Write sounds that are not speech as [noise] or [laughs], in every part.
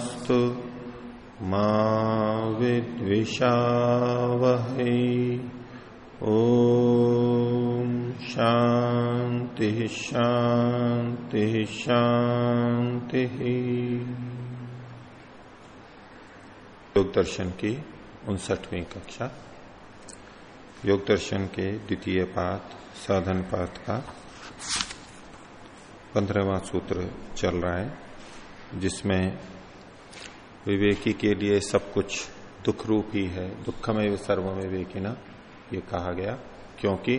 तेजस्विनावतीतमस्तु मा विद्विषावहै। ॐ शांति शांति शान्तिः। योग दर्शन की उनसठवीं कक्षा। योग दर्शन के द्वितीय पाठ, साधन पाठ का पंद्रहवा सूत्र चल रहा है, जिसमें विवेकी के लिए सब कुछ दुख रूप ही। है दुखमय सर्व विवेकिना ये कहा गया, क्योंकि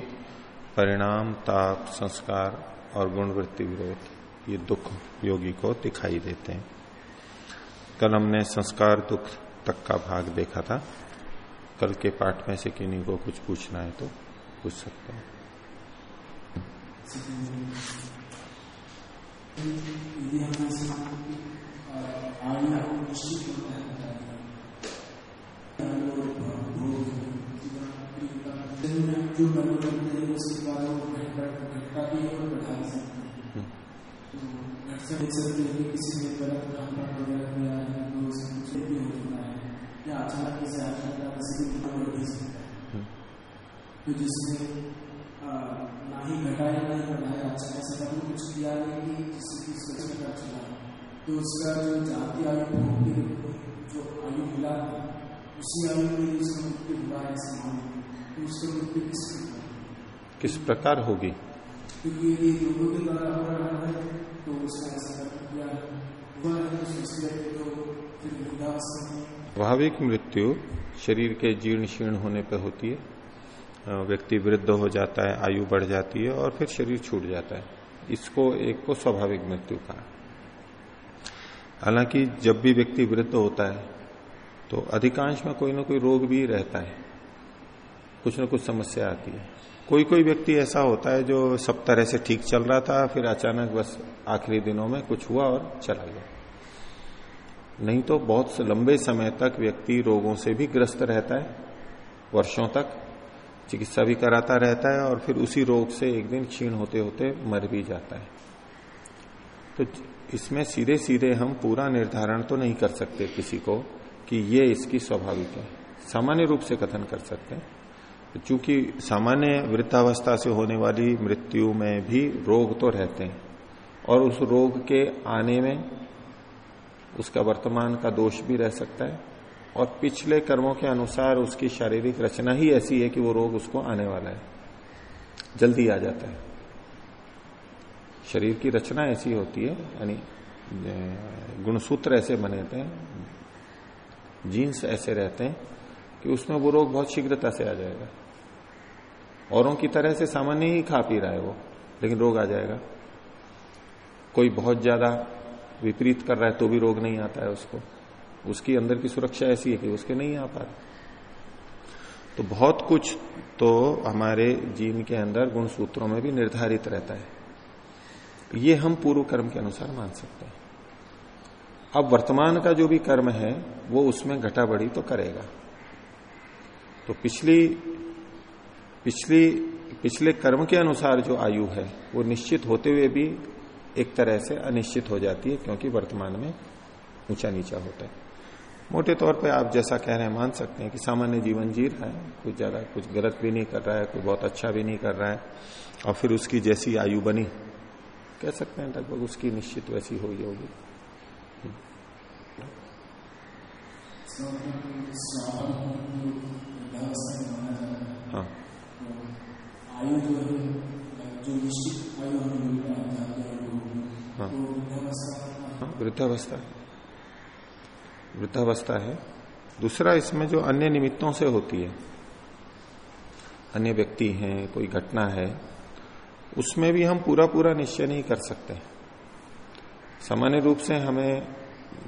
परिणाम, ताप, संस्कार और गुणवृत्ति विरोध ये दुख योगी को दिखाई देते हैं। कल हमने संस्कार दुख तक का भाग देखा था। कल के पाठ में से किन्हीं को कुछ पूछना है तो पूछ सकते हैं। जो मनोरंजन है उसके बाद वो घटता भी और बढ़ा भी सकते हैं तो घर गलत किया है तो उसमें कुछ भी हो चुका है या अचानक भी सकता है तो जिसने ना ही घटाया, ना ही बढ़ाया अच्छा ऐसा कुछ किया नहीं कि जिससे कि उसका चला तो उसका जो जाति आयु होगी जो आयु मिला है उसी आयु में उसका मृत्यु हुआ है ऐसे मानो तो उसका मृत्यु किस प्रकार किस प्रकार होगी? क्योंकि यदि लोगों के द्वारा हो रहा है तो उसका ऐसा किया हुआ है तो हैं तो फिर वृद्धावस्था में स्वाभाविक मृत्यु शरीर के जीर्ण शीर्ण होने पर होती है। व्यक्ति वृद्ध हो जाता है आयु बढ़ जाती है और फिर शरीर छूट जाता है। इसको एक को स्वाभाविक मृत्यु कहा। हालाँकि जब भी व्यक्ति वृद्ध होता है तो अधिकांश में कोई ना कोई रोग भी रहता है। कुछ ना कुछ समस्या आती है। कोई कोई व्यक्ति ऐसा होता है जो सब तरह से ठीक चल रहा था, फिर अचानक बस आखिरी दिनों में कुछ हुआ और चला गया। नहीं तो बहुत लंबे समय तक व्यक्ति रोगों से भी ग्रस्त रहता है, वर्षों तक चिकित्सा भी कराता रहता है और फिर उसी रोग से एक दिन क्षीण होते होते मर भी जाता है। तो इसमें सीधे सीधे हम पूरा निर्धारण तो नहीं कर सकते किसी को कि ये इसकी स्वाभाविक है। सामान्य रूप से कथन कर सकते हैं। चूँकि सामान्य वृद्धावस्था से होने वाली मृत्यु में भी रोग तो रहते हैं और उस रोग के आने में उसका वर्तमान का दोष भी रह सकता है और पिछले कर्मों के अनुसार उसकी शारीरिक रचना ही ऐसी है कि वो रोग उसको आने वाला है। जल्दी आ जाता है। शरीर की रचना ऐसी होती है, यानी गुणसूत्र ऐसे बने थे जीन्स ऐसे रहते हैं, कि उसमें वो रोग बहुत शीघ्रता से आ जाएगा। औरों की तरह से सामान्य ही खा पी रहा है वो, लेकिन रोग आ जाएगा। कोई बहुत ज़्यादा विपरीत कर रहा है तो भी रोग नहीं आता है उसको। उसकी अंदर की सुरक्षा ऐसी है कि उसके नहीं आ पा तो बहुत कुछ तो हमारे जीन के अंदर गुण सूत्रों में भी निर्धारित रहता है। ये हम पूर्व कर्म के अनुसार मान सकते हैं। अब वर्तमान का जो भी कर्म है, वो उसमें घटा बढ़ी तो करेगा। तो पिछली पिछली, पिछले कर्म के अनुसार जो आयु है, वो निश्चित होते हुए भी एक तरह से अनिश्चित हो जाती है, क्योंकि वर्तमान में ऊँचा नीचा होता है। मोटे तौर पे आप जैसा कह रहे हैं, मान सकते हैं कि सामान्य जीवन जी रहा है। कुछ ज़्यादा, कुछ गलत भी नहीं कर रहा है, कोई बहुत अच्छा भी नहीं कर रहा है, और फिर उसकी जैसी आयु बनी कह सकते हैं लगभग उसकी निश्चित वैसी होगी हाँ है मिलता है। हाँ। हाँ, वृद्धावस्था। वृद्धावस्था है। दूसरा इसमें जो अन्य निमित्तों से होती है अन्य व्यक्ति हैं कोई घटना है उसमें भी हम पूरा पूरा निश्चय नहीं कर सकते। सामान्य रूप से हमें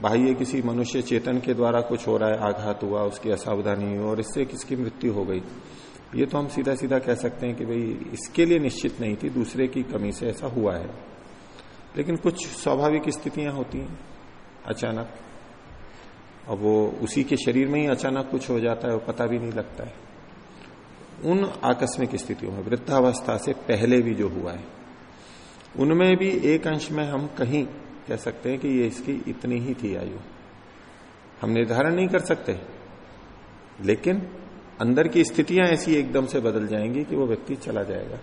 बाह्य किसी मनुष्य चेतन के द्वारा कुछ हो रहा है, आघात हुआ, उसकी असावधानी हुई और इससे किसकी मृत्यु हो गई। ये तो हम सीधा सीधा कह सकते हैं कि भाई इसके लिए निश्चित नहीं थी, दूसरे की कमी से ऐसा हुआ है। लेकिन कुछ स्वाभाविक स्थितियाँ होती हैं, अचानक। अब वो उसी के शरीर में ही अचानक कुछ हो जाता है वो पता भी नहीं लगता है। उन आकस्मिक स्थितियों में, वृद्धावस्था से पहले भी जो हुआ है, उनमें भी एक अंश में हम कहीं कह सकते हैं कि ये इसकी इतनी ही थी आयु। हम निर्धारण नहीं कर सकते। लेकिन अंदर की स्थितियाँ ऐसी एकदम से बदल जाएँगी कि वो व्यक्ति चला जाएगा।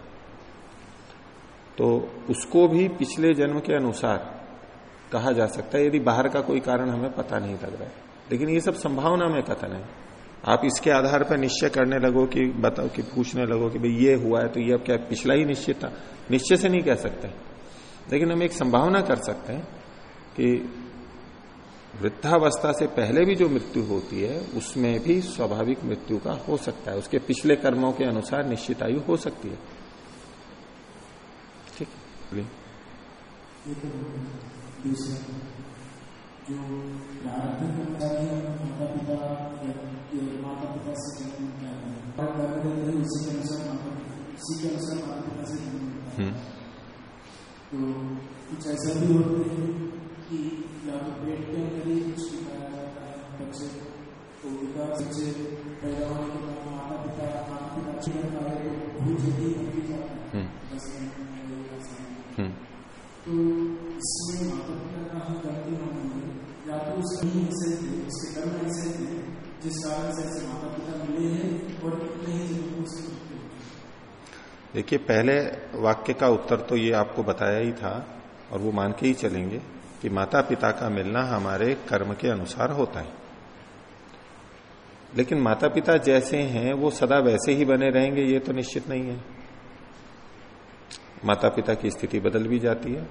तो उसको भी पिछले जन्म के अनुसार कहा जा सकता है, यदि बाहर का कोई कारण हमें पता नहीं लग रहा है। लेकिन ये सब संभावना में कथन है। आप इसके आधार पर निश्चय करने लगो कि बताओ कि पूछने लगो कि भाई ये हुआ है तो ये अब क्या पिछला ही निश्चित था? निश्चय से नहीं कह सकते। लेकिन हम एक संभावना कर सकते हैं कि वृद्धावस्था से पहले भी जो मृत्यु होती है, उसमें भी स्वाभाविक मृत्यु का हो सकता है। उसके पिछले कर्मों के अनुसार निश्चित आयु हो सकती है। ठीक है दूसरा जो है माता पिता से जन्म तो कुछ ऐसा भी होते हैं पेट के अंदर ही कुछ सिखाया जाता है बच्चे विकास बच्चे पैदा होने के बाद माता पिता माता पिता चिकन पाए बहुत जल्दी बन जाता है दस तो इसमें माता पिता का हम गलती मानेंगे या तो उसके ऐसे थे उसके कर्म ऐसे थे जिस कारण से माता पिता मिले हैं और कितने ही देखिए, पहले वाक्य का उत्तर तो ये आपको बताया ही था और वो मान के ही चलेंगे कि माता पिता का मिलना हमारे कर्म के अनुसार होता है। लेकिन माता पिता जैसे हैं, वो सदा वैसे ही बने रहेंगे, ये तो निश्चित नहीं है। माता पिता की स्थिति बदल भी जाती है।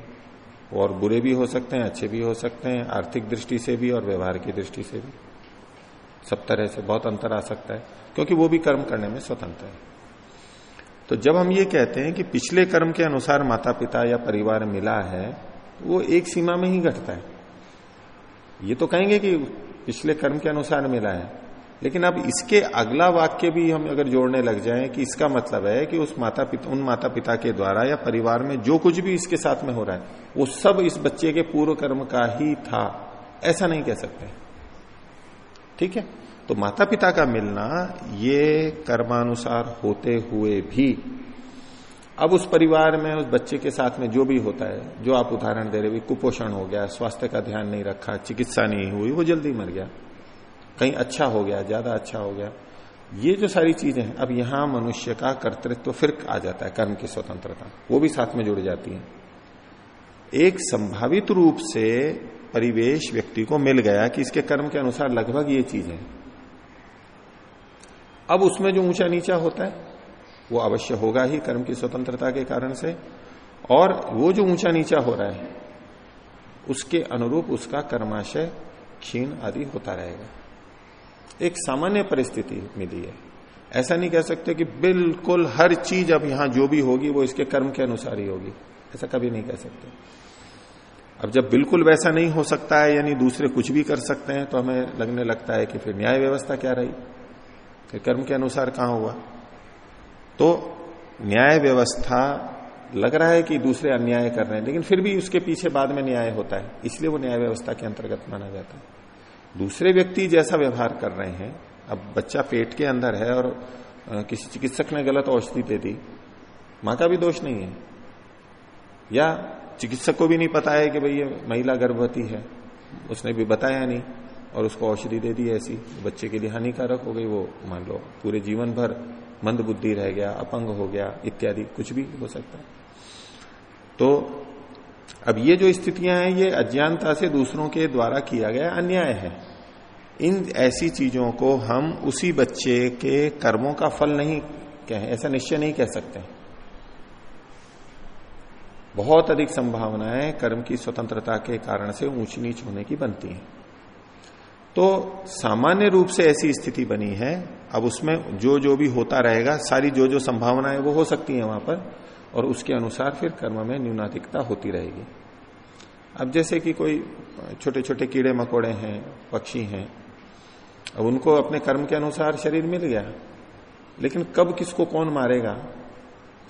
और बुरे भी हो सकते हैं, अच्छे भी हो सकते हैं, आर्थिक दृष्टि से भी और व्यवहार की दृष्टि से भी। सब तरह से बहुत अंतर आ सकता है, क्योंकि वो भी कर्म करने में स्वतंत्र है। तो जब हम ये कहते हैं कि पिछले कर्म के अनुसार माता पिता या परिवार मिला है, वो एक सीमा में ही घटता है। ये तो कहेंगे कि पिछले कर्म के अनुसार मिला है, लेकिन अब इसके अगला वाक्य भी हम अगर जोड़ने लग जाएँ कि इसका मतलब है कि उस माता पिता उन माता पिता के द्वारा या परिवार में जो कुछ भी इसके साथ में हो रहा है, वो सब इस बच्चे के पूर्व कर्म का ही था। ऐसा नहीं कह सकते। ठीक है? तो माता पिता का मिलना ये कर्मानुसार होते हुए भी, अब उस परिवार में, उस बच्चे के साथ में जो भी होता है, जो आप उदाहरण दे रहे हो, कुपोषण हो गया, स्वास्थ्य का ध्यान नहीं रखा, चिकित्सा नहीं हुई, वो जल्दी मर गया। कहीं अच्छा हो गया, ज़्यादा अच्छा हो गया। ये जो सारी चीज़ें हैं, अब यहाँ मनुष्य का कर्तृत्व तो फिर आ जाता है, कर्म की स्वतंत्रता, वो भी साथ में जुड़ जाती है। एक संभावित रूप से परिवेश व्यक्ति को मिल गया कि इसके कर्म के अनुसार लगभग ये चीज़ है। अब उसमें जो ऊँचा नीचा होता है, वो अवश्य होगा ही कर्म की स्वतंत्रता के कारण से। और वो जो ऊँचा नीचा हो रहा है, उसके अनुरूप उसका कर्माशय क्षीण आदि होता रहेगा। एक सामान्य परिस्थिति मिली है। ऐसा नहीं कह सकते कि बिल्कुल हर चीज़ अब यहाँ जो भी होगी, वो इसके कर्म के अनुसार ही होगी। ऐसा कभी नहीं कह सकते। अब जब बिल्कुल वैसा नहीं हो सकता है, यानी दूसरे कुछ भी कर सकते हैं तो हमें लगने लगता है कि फिर न्याय व्यवस्था क्या रही? फिर कर्म के अनुसार कहाँ हुआ? तो न्याय व्यवस्था लग रहा है कि दूसरे अन्याय कर रहे हैं, लेकिन फिर भी उसके पीछे बाद में न्याय होता है, इसलिए वो न्याय व्यवस्था के अंतर्गत माना जाता है। दूसरे व्यक्ति जैसा व्यवहार कर रहे हैं, अब बच्चा पेट के अंदर है और किसी चिकित्सक ने गलत औषधि दे दी, माँ का भी दोष नहीं है। या चिकित्सक को भी नहीं पता है कि भाई ये महिला गर्भवती है। उसने भी बताया नहीं और उसको औषधि दे दी ऐसी। बच्चे के लिए हानिकारक हो गई वो, मान लो, पूरे जीवन भर मंद बुद्धि रह गया, अपंग हो गया, इत्यादि, कुछ भी हो सकता है। तो अब ये जो स्थितियाँ हैं, ये अज्ञानता से दूसरों के द्वारा किया गया अन्याय है। इन ऐसी चीज़ों को हम उसी बच्चे के कर्मों का फल नहीं कहें, ऐसा निश्चय नहीं कह सकते। बहुत अधिक संभावनाएँ कर्म की स्वतंत्रता के कारण से ऊंच नीच होने की बनती हैं। तो सामान्य रूप से ऐसी स्थिति बनी है, अब उसमें जो जो भी होता रहेगा, सारी जो जो संभावनाएँ वो हो सकती हैं वहाँ पर, और उसके अनुसार फिर कर्म में न्यूनाधिकता होती रहेगी। अब जैसे कि कोई छोटे छोटे कीड़े मकोड़े हैं, पक्षी हैं, अब उनको अपने कर्म के अनुसार शरीर मिल गया, लेकिन कब किसको कौन मारेगा?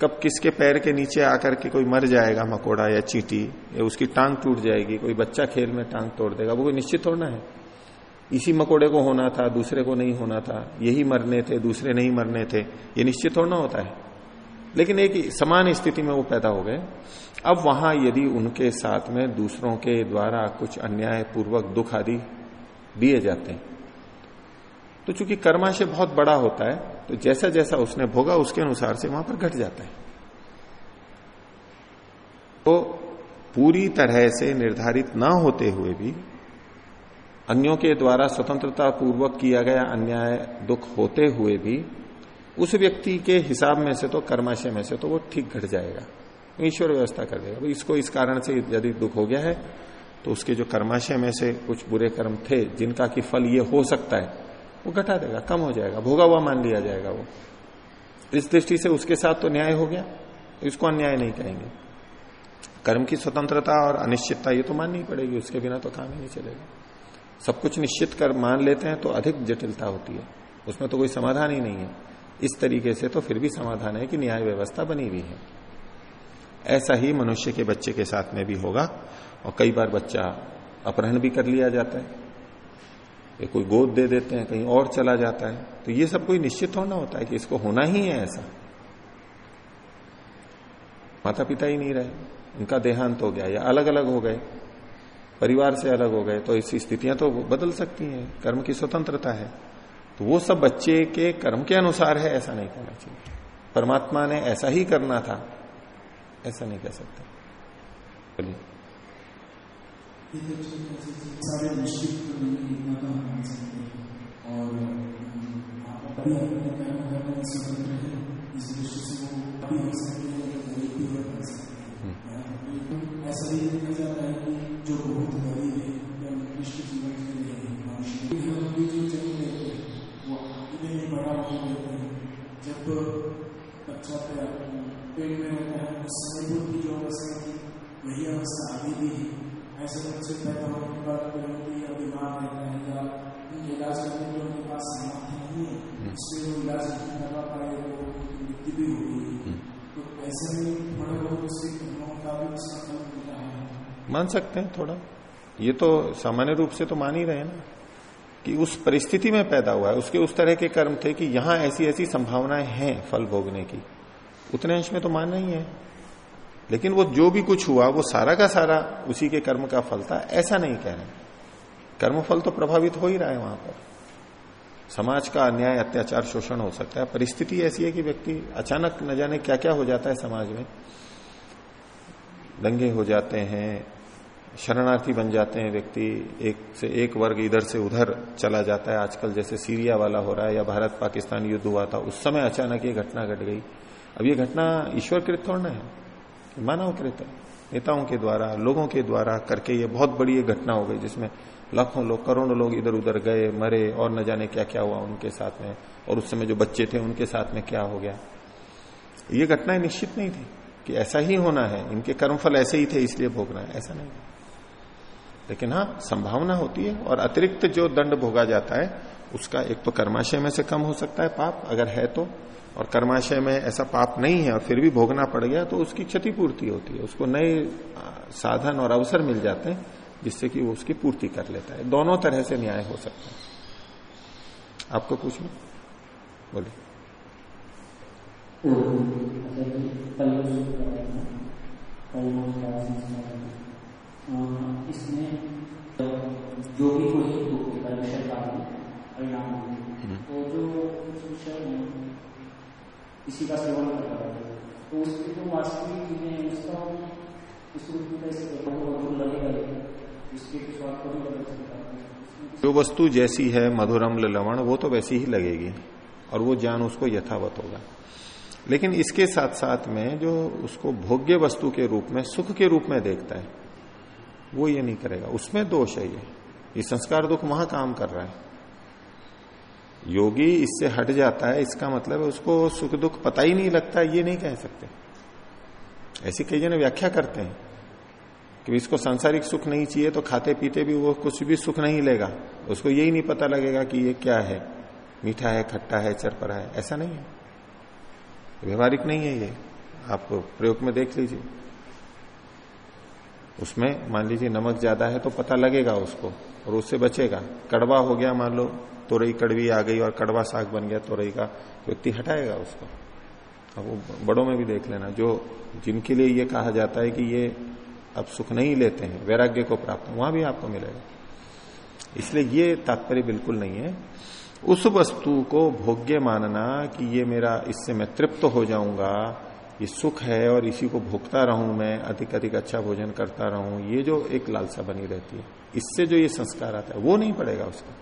कब किसके पैर के नीचे आकर के कोई मर जाएगा मकोड़ा या चीटी, या उसकी टांग टूट जाएगी, कोई बच्चा खेल में टांग तोड़ देगा, वो कोई निश्चित होना है। इसी मकोड़े को होना था, दूसरे को नहीं होना था, यही मरने थे, दूसरे नहीं मरने थे, ये निश्चित होना होता है। लेकिन एक समान स्थिति में वो पैदा हो गए। अब वहाँ यदि उनके साथ में दूसरों के द्वारा कुछ अन्याय पूर्वक दुख आदि दिए जाते हैं तो चूँकि कर्माशय बहुत बड़ा होता है तो जैसा जैसा उसने भोगा, उसके अनुसार से वहाँ पर घट जाता है। तो पूरी तरह से निर्धारित ना होते हुए भी अन्यों के द्वारा स्वतंत्रता पूर्वक किया गया अन्याय, दुख होते हुए भी उस व्यक्ति के हिसाब में से तो कर्माशय में से तो वो ठीक घट जाएगा। ईश्वर व्यवस्था कर देगा। इसको इस कारण से यदि दुख हो गया है तो उसके जो कर्माशय में से कुछ बुरे कर्म थे, जिनका कि फल ये हो सकता है वो घटा देगा, कम हो जाएगा, भोगा हुआ मान लिया जाएगा वो। इस दृष्टि से उसके साथ तो न्याय हो गया, इसको अन्याय नहीं कहेंगे। कर्म की स्वतंत्रता और अनिश्चितता, ये तो माननी पड़ेगी, उसके बिना तो काम ही नहीं चलेगा। सब कुछ निश्चित कर मान लेते हैं तो अधिक जटिलता होती है, उसमें तो कोई समाधान ही नहीं है। इस तरीके से तो फिर भी समाधान है कि न्याय व्यवस्था बनी हुई है। ऐसा ही मनुष्य के बच्चे के साथ में भी होगा, और कई बार बच्चा अपहरण भी कर लिया जाता है। कोई गोद दे देते हैं, कहीं और चला जाता है तो ये सब कोई निश्चित होना होता है कि इसको होना ही है ऐसा। माता पिता ही नहीं रहे उनका देहांत हो गया, या अलग अलग हो गए, परिवार से अलग हो गए तो ऐसी स्थितियाँ तो बदल सकती हैं, कर्म की स्वतंत्रता है। तो वो सब बच्चे के कर्म के अनुसार है, ऐसा नहीं कहना चाहिए। परमात्मा ने ऐसा ही करना था, ऐसा नहीं कह सकते। बोलिए सारे निश्चित तो नहीं और अपने करने में भी ऐसा ही देखा जाता है कि जो बहुत गरीब है या निष्ठ जीवन के वो आगे बड़ा हो लेते हैं जब बच्चा पेट में रहता है उस समय की जो अवस्था थी वही अवस्था अभी भी है ऐसे बच्चे पैदा होने के बाद कभी या बीमार रहता है या उनके इलाज करने के उनके पास सामर्थ्य नहीं। है इसलिए वो इलाज नहीं करवा पाए तो मृत्यु भी हो गई। तो ऐसे में थोड़ा बहुत उसके कर्मों का भी उसका फल मिलता है। मान सकते हैं थोड़ा। ये तो सामान्य रूप से तो मान ही रहे ना कि उस परिस्थिति में पैदा हुआ है। उसके उस तरह के कर्म थे कि यहाँ ऐसी ऐसी संभावनाएँ हैं फल भोगने की। उतने अंश में तो मानना ही है। लेकिन वो जो भी कुछ हुआ, वो सारा का सारा उसी के कर्म का फल था, ऐसा नहीं कह रहे। कर्म फल तो प्रभावित हो ही रहा है वहाँ पर। समाज का अन्याय, अत्याचार, शोषण हो सकता है। परिस्थिति ऐसी है कि व्यक्ति अचानक न जाने क्या क्या हो जाता है समाज में। दंगे हो जाते हैं, शरणार्थी बन जाते हैं व्यक्ति, एक से एक वर्ग इधर से उधर चला जाता है। आजकल जैसे सीरिया वाला हो रहा है या भारत पाकिस्तान युद्ध हुआ था, उस समय अचानक ये घटना घट गट गई। अब ये घटना ईश्वर कृत थोड़ा है। मानव कृत नेताओं के द्वारा, लोगों के द्वारा करके ये बहुत बड़ी ये घटना हो गई, जिसमें लाखों लोग, करोड़ों लोग इधर उधर गए, मरे और न जाने क्या क्या हुआ उनके साथ में, और उस समय जो बच्चे थे उनके साथ में क्या हो गया। ये घटनाएँ निश्चित नहीं थी कि ऐसा ही होना है, इनके कर्मफल ऐसे ही थे, इसलिए भोगना है, ऐसा नहीं। लेकिन हाँ संभावना होती है, और अतिरिक्त जो दंड भोगा जाता है, उसका एक तो कर्माशय में से कम हो सकता है, पाप अगर है तो। और कर्माशय में ऐसा पाप नहीं है और फिर भी भोगना पड़ गया तो उसकी क्षतिपूर्ति होती है। उसको नए साधन और अवसर मिल जाते हैं, जिससे कि वो उसकी पूर्ति कर लेता है। दोनों तरह से न्याय हो सकता है। आपको पूछना बोलिए इसमें जो भी? कोई। तो जो किसी का सेवन कर रहा है। तो उसकी जो वास्तविक चीज़ें हैं, उसका उस रूप में कैसे लगेगा उसके स्वाद को भी बदल सकता जो वस्तु जैसी है, मधुरम लवण वो तो वैसी ही लगेगी। और वो ज्ञान उसको यथावत होगा। लेकिन इसके साथ साथ में जो उसको भोग्य वस्तु के रूप में, सुख के रूप में देखता है, वो ये नहीं करेगा। उसमें दोष है ये। ये संस्कार दुख वहाँ काम कर रहा है। योगी इससे हट जाता है, इसका मतलब है उसको सुख दुख पता ही नहीं लगता, ये नहीं कह सकते। ऐसी कई जन व्याख्या करते हैं कि इसको सांसारिक सुख नहीं चाहिए तो खाते पीते भी वो कुछ भी सुख नहीं लेगा। उसको यही नहीं पता लगेगा कि ये क्या है, मीठा है, खट्टा है, चरपरा है, ऐसा नहीं है। व्यवहारिक नहीं है ये। आप प्रयोग में देख लीजिए। उसमें मान लीजिए नमक ज़्यादा है तो पता लगेगा उसको और उससे बचेगा। कड़वा हो गया मान लो तोरई कड़वी आ गई और कड़वा साग बन गया तोरई का, व्यक्ति हटाएगा उसको। अब वो बड़ों में भी देख लेना। जो जिनके लिए ये कहा जाता है कि ये अब सुख नहीं लेते हैं, वैराग्य को प्राप्त, वहाँ भी आपको मिलेगा। इसलिए ये तात्पर्य बिल्कुल नहीं है। उस वस्तु को भोग्य मानना कि ये मेरा, इससे मैं तृप्त हो जाऊँगा, ये सुख है और इसी को भोगता रहूँ मैं अधिक अधिक अच्छा भोजन करता रहूँ, ये जो एक लालसा बनी रहती है, इससे जो ये संस्कार आता है, वो नहीं पड़ेगा उसका।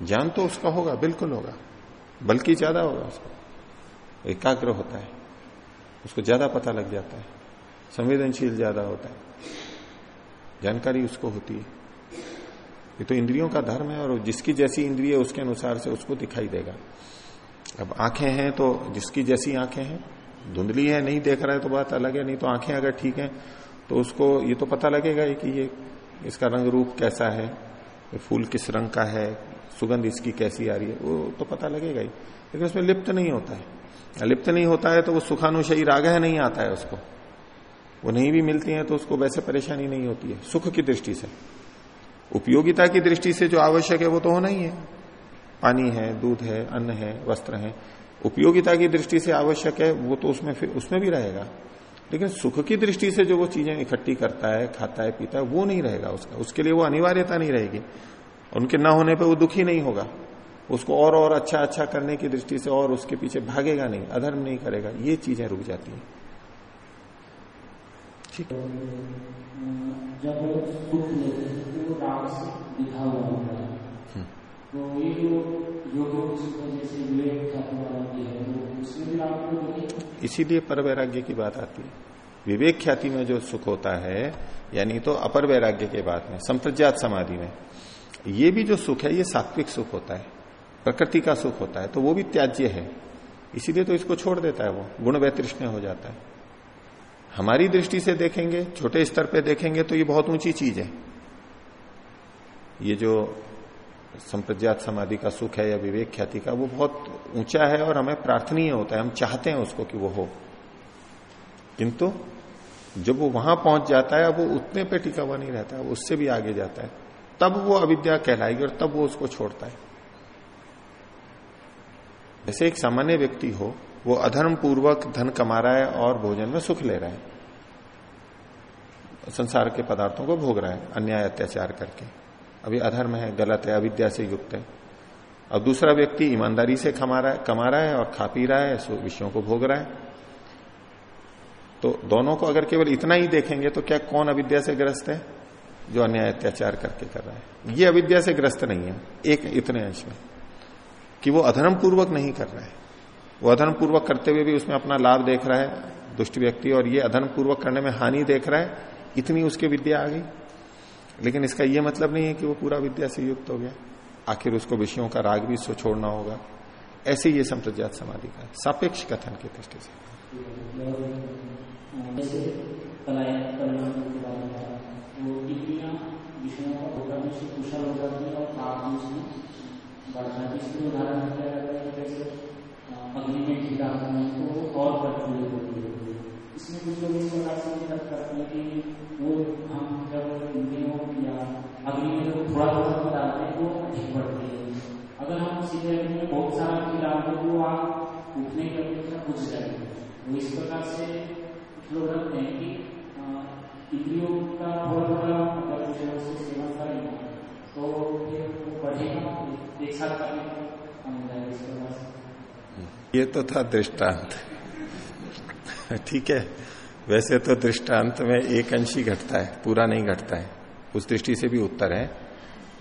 ज्ञान तो उसका होगा, बिल्कुल होगा, बल्कि ज़्यादा होगा उसको। एकाग्र होता है, उसको ज़्यादा पता लग जाता है, संवेदनशील ज़्यादा होता है। जानकारी उसको होती है। ये तो इंद्रियों का धर्म है और जिसकी जैसी इंद्रिय उसके अनुसार से उसको दिखाई देगा। अब आँखें हैं तो जिसकी जैसी आँखें हैं, धुंधली है, नहीं देख रहा है तो बात अलग है, नहीं तो आँखें अगर ठीक है तो उसको ये तो पता लगेगा कि ये, इसका रंग रूप कैसा है फूल किस रंग का है सुगंध इसकी कैसी आ रही है? वो तो पता लगेगा ही। लेकिन उसमें लिप्त नहीं होता है। लिप्त नहीं होता है तो वो सुखानुशयी राग है नहीं आता है उसको। वो नहीं भी मिलती है तो उसको वैसे परेशानी नहीं होती है। सुख की दृष्टि से। उपयोगिता की दृष्टि से जो आवश्यक है वो तो होना ही है। पानी है, दूध है, अन्न है, वस्त्र है। उपयोगिता की दृष्टि से आवश्यक है, वो तो उसमें फिर उसमें भी रहेगा। लेकिन सुख की दृष्टि से जो वो चीज़ें इकट्ठी करता है, खाता है, पीता है, वो नहीं रहेगा उसका। उसके लिए वो अनिवार्यता नहीं रहेगी। उनके न होने पर वो दुखी नहीं होगा। उसको और और अच्छा अच्छा करने की दृष्टि से और उसके पीछे भागेगा नहीं अधर्म नहीं करेगा। ये चीज़ें रुक जाती हैं। ठीक है। इसीलिए पर वैराग्य की बात आती है। विवेक ख्याति में जो सुख होता है यानी तो अपर वैराग्य के बाद में संप्रज्ञात समाधि में। ये भी जो सुख है, ये सात्विक सुख होता है, प्रकृति का सुख होता है तो वो भी त्याज्य है। इसीलिए तो इसको छोड़ देता है वो, गुण वैतृष्ण हो जाता है। हमारी दृष्टि से देखेंगे, छोटे स्तर पे देखेंगे तो ये बहुत ऊँची चीज़ है। ये जो संप्रज्ञात समाधि का सुख है या विवेक ख्याति का, वो बहुत ऊँचा है और हमें प्रार्थनीय होता है, हम चाहते हैं उसको कि वो हो। किंतु जब वो वहाँ पहुँच जाता है वो उतने पे टिका हुआ नहीं रहता है उससे भी आगे जाता है। तब वो अविद्या कहलाएगी और तब वो उसको छोड़ता है। जैसे एक सामान्य व्यक्ति हो, वो अधर्म पूर्वक धन कमा रहा है और भोजन में सुख ले रहा है। संसार के पदार्थों को भोग रहा है, अन्याय, अत्याचार करके। अभी अधर्म है, गलत है, अविद्या से युक्त है। और दूसरा व्यक्ति ईमानदारी से कमा रहा है, कमा रहा है और खा पी रहा है विषयों को भोग रहा है। तो दोनों को अगर केवल इतना ही देखेंगे तो क्या कौन अविद्या से ग्रस्त है? जो अन्याय अत्याचार करके कर रहा है। ये अविद्या से ग्रस्त नहीं है। एक इतने अंश में। कि वो अधर्म पूर्वक नहीं कर रहा है। वो अधर्म पूर्वक करते हुए भी उसमें अपना लाभ देख रहा है, दुष्ट व्यक्ति, और ये अधर्म पूर्वक करने में हानि देख रहा है। इतनी उसकी विद्या आ गई। लेकिन इसका यह मतलब नहीं है कि वो पूरा विद्या से युक्त हो गया। आखिर उसको विषयों का राग भी सो छोड़ना होगा। ऐसे ये संप्रज्ञात समाधि का सापेक्ष कथन की दृष्टि से। कुशल हो जाती है और आप उसमें बढ़ता है। इसलिए उदाहरण किया जाता है जैसे अग्नि में घी डालते तो वो और प्रज्वलित होती है। इसमें कुछ लोग इस प्रकार से मदद करते हैं कि वो हम जब इंद्रियों या अग्नि में जब थोड़ा थोड़ा डालते हैं, वो अधिक बढ़ती है। अगर हम सीधे अग्नि में बहुत सारा घी डालते तो आप उठने की अपेक्षा बुझ जाएँगे तो इस प्रकार से लोग रखते हैं कि इंद्रियों का थोड़ा थोड़ा अगर तो ये तो था दृष्टांत। ठीक है, वैसे तो दृष्टांत में एक अंश ही घटता है, पूरा नहीं घटता है, उस दृष्टि से भी उत्तर है।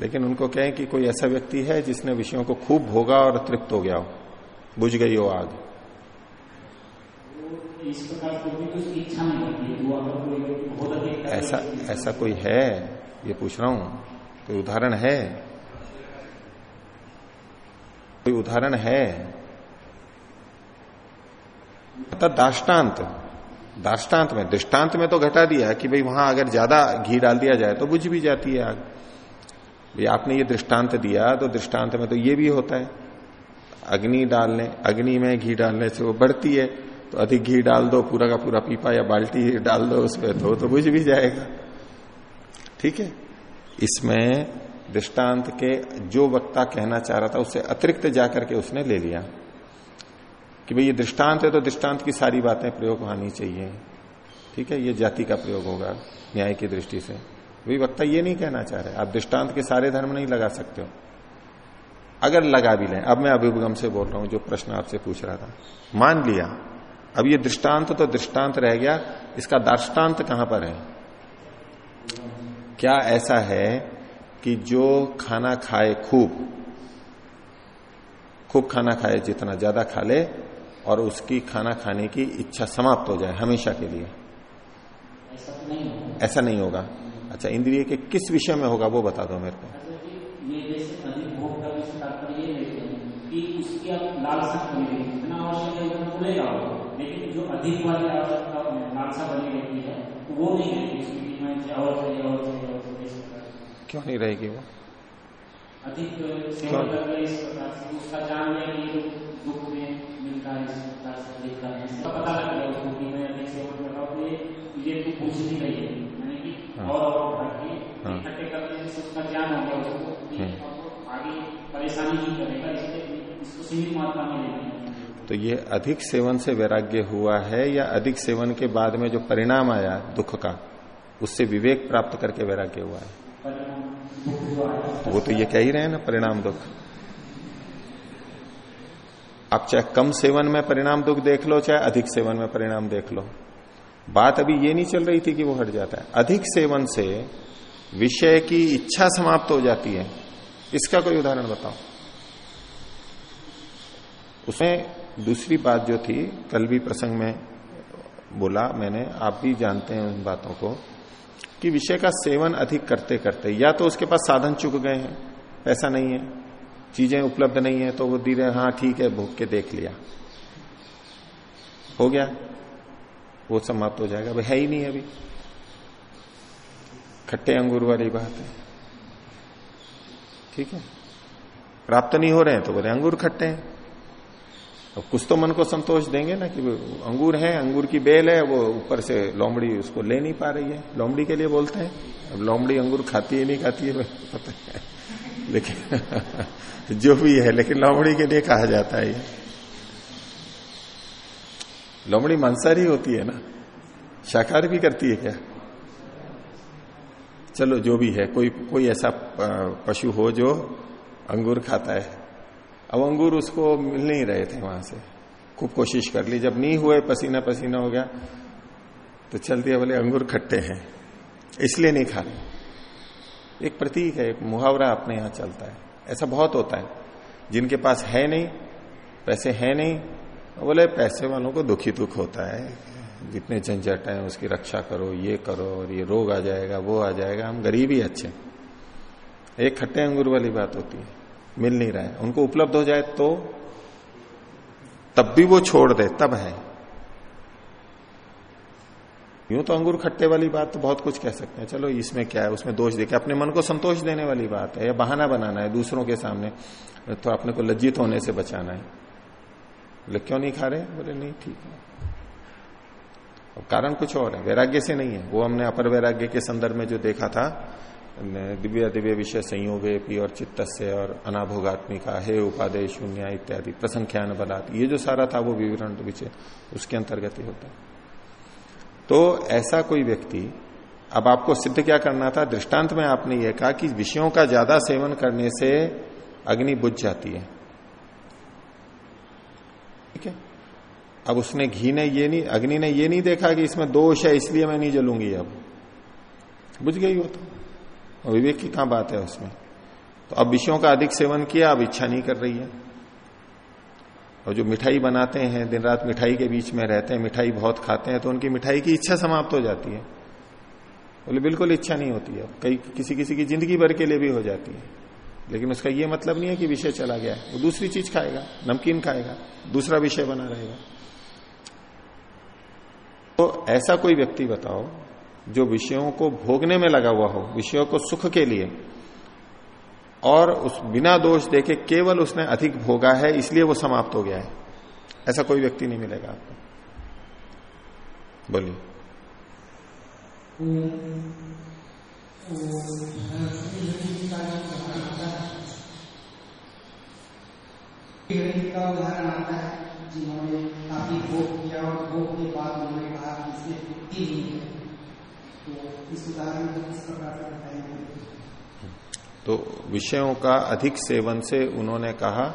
लेकिन उनको कहें कि कोई ऐसा व्यक्ति है जिसने विषयों को खूब भोगा और तृप्त हो गया हो, बुझ गई हो आग। ऐसा ऐसा कोई है? ये पूछ रहा हूँ। कोई उदाहरण है? कोई उदाहरण है? दाष्टान्त। दाष्टान्त में दृष्टांत में तो घटा दिया कि भाई वहाँ अगर ज़्यादा घी डाल दिया जाए तो बुझ भी जाती है आग। भाई आपने ये दृष्टांत दिया तो दृष्टांत में तो ये भी होता है। अग्नि डालने, अग्नि में घी डालने से वो बढ़ती है। तो अधिक घी डाल दो, पूरा का पूरा पीपा या बाल्टी डाल दो उसमें तो तो बुझ भी जाएगा। ठीक है? इसमें दृष्टांत के जो वक्ता कहना चाह रहा था, उससे अतिरिक्त जाकर के उसने ले लिया। कि भाई ये दृष्टांत है तो दृष्टांत की सारी बातें प्रयोग होनी चाहिए। ठीक है? ये जाति का प्रयोग होगा, न्याय की दृष्टि से। वही वक्ता ये नहीं कहना चाह रहे, आप दृष्टांत के सारे धर्म नहीं लगा सकते हो। अगर लगा भी लें, अब मैं अभिभगम से बोल रहा हूँ, जो प्रश्न आपसे पूछ रहा था। मान लिया अब ये दृष्टांत तो दृष्टांत रह गया इसका दाष्टांत कहाँ पर है? क्या ऐसा है कि जो खाना खाए खूब खूब खाना खाए जितना ज़्यादा खा ले और उसकी खाना खाने की इच्छा समाप्त हो जाए हमेशा के लिए? ऐसा तो नहीं होगा। ऐसा नहीं होगा। अच्छा इंद्रिय के किस विषय में होगा वो बता दो मेरे को। जैसे अधिक हैं है वाली आवश्यकता लालसा बनी रहती है तो वो नहीं रहती उसकी और चाहिए और चाहिए और चाहिए क्यों नहीं रहेगी वो अधिक सेवा कर रहे इस प्रकार से उसका जान लिया कि दुख में मिलता है इस प्रकार से अधिक करने से पता लग गया उसको कि मैं अधिक सेवन कर रहा हूँ तो ये तो पूछ नहीं रही है यानी कि हाँ। और और बढ़ा के हाँ। इकट्ठे करने से उसका ज्ञान हो गया उसको। अब आगे परेशानी नहीं करेगा इसलिए इसको सीमित मात्रा में लेना है तो ये अधिक सेवन से वैराग्य हुआ है या अधिक सेवन के बाद में जो परिणाम आया दुख का, उससे विवेक प्राप्त करके वैराग्य हुआ है? वो तो ये कह ही रहे हैं ना, परिणाम दुख। आप चाहे कम सेवन में परिणाम दुख देख लो, चाहे अधिक सेवन में परिणाम देख लो। बात अभी ये नहीं चल रही थी कि वो हट जाता है। अधिक सेवन से विषय की इच्छा समाप्त हो जाती है। इसका कोई उदाहरण बताओ। उसमें दूसरी बात जो थी, कल भी प्रसंग में बोला मैंने, आप भी जानते हैं उन बातों को, कि विषय का सेवन अधिक करते करते, या तो उसके पास साधन चुक गए हैं, पैसा नहीं है, चीज़ें उपलब्ध नहीं है तो वो धीरे हाँ ठीक है भूख के देख लिया। हो गया? वो समाप्त हो जाएगा। भाई है ही नहीं अभी। खट्टे अंगूर वाली बात है। ठीक है? प्राप्त नहीं हो रहे हैं तो बोले, अंगूर खट्टे हैं। अब कुछ तो मन को संतोष देंगे ना कि अंगूर है, अंगूर की बेल है, वो ऊपर से लोमड़ी उसको ले नहीं पा रही है। लोमड़ी के लिए बोलते हैं। अब लोमड़ी अंगूर खाती है, नहीं खाती है पता है। लेकिन [laughs] जो भी है, लेकिन लोमड़ी के लिए कहा जाता है ये। लोमड़ी मांसाहारी होती है ना? शाकाहारी भी करती है क्या? चलो, जो भी है, कोई कोई ऐसा पशु हो जो अंगूर खाता है। अब अंगूर उसको मिल नहीं रहे थे वहाँ से। खूब कोशिश कर ली। जब नहीं हुए, पसीना पसीना हो गया तो चल दिया बोले, अंगूर खट्टे हैं। इसलिए नहीं खा रहे। एक प्रतीक है, एक मुहावरा अपने यहाँ चलता है। ऐसा बहुत होता है। जिनके पास है नहीं, पैसे है नहीं बोले, पैसे वालों को दुखी दुख होता है। जितने झंझट है, उसकी रक्षा करो, ये करो, और ये रोग आ जाएगा, वो आ जाएगा। हम गरीब ही अच्छे एक खट्टे अंगूर वाली बात होती है। मिल नहीं रहा है। उनको उपलब्ध हो जाए तो तब भी वो छोड़ दे, तब है। यूँ तो अंगूर खट्टे वाली बात तो बहुत कुछ कह सकते हैं। चलो, इसमें क्या है? उसमें दोष देखे अपने मन को संतोष देने वाली बात है या बहाना बनाना है दूसरों के सामने तो अपने को लज्जित होने से बचाना है। बोले, क्यों नहीं खा रहे? बोले, नहीं, ठीक है। कारण कुछ और है। वैराग्य से नहीं है। वो हमने अपर वैराग्य के संदर्भ में जो देखा था दिव्य दिव्य विषय संयोगे और चित्त से और अनाभोगात्मिका, हे उपादेय शून्य इत्यादि प्रसंख्यान बलात् ये जो सारा था वो विवरण विषय उसके अंतर्गत ही होता। है तो ऐसा कोई व्यक्ति, अब आपको सिद्ध क्या करना था? दृष्टांत में आपने ये कहा कि विषयों का ज़्यादा सेवन करने से अग्नि बुझ जाती है। ठीक है? अब उसने घी ने ये नहीं, अग्नि ने ये नहीं देखा कि इसमें दोष है, इसलिए मैं नहीं जलूँगी अब। बुझ गई हो तो। विवेक की कहाँ बात है उसमें? तो अब विषयों का अधिक सेवन किया, अब इच्छा नहीं कर रही है। और जो मिठाई बनाते हैं दिन रात मिठाई के बीच में रहते हैं, मिठाई बहुत खाते हैं तो उनकी मिठाई की इच्छा समाप्त हो जाती है। बोले, बिल्कुल इच्छा नहीं होती है। कई किसी किसी की ज़िंदगी भर के लिए भी हो जाती है। लेकिन उसका यह मतलब नहीं है कि विषय चला गया है। वो दूसरी चीज़ खाएगा, नमकीन खाएगा, दूसरा विषय बना रहेगा। तो ऐसा कोई व्यक्ति बताओ जो विषयों को भोगने में लगा हुआ हो, विषयों को सुख के लिए। और उस बिना दोष देके केवल उसने अधिक भोगा है, इसलिए वो समाप्त हो गया है। ऐसा कोई व्यक्ति नहीं मिलेगा आपको। बोलिए। उदाहरण आता है, जिन्होंने काफ़ी भोग किया और भोग के बाद उन्होंने कहा कि इसमें तृप्ति नहीं है। तो विषयों का अधिक सेवन से उन्होंने कहा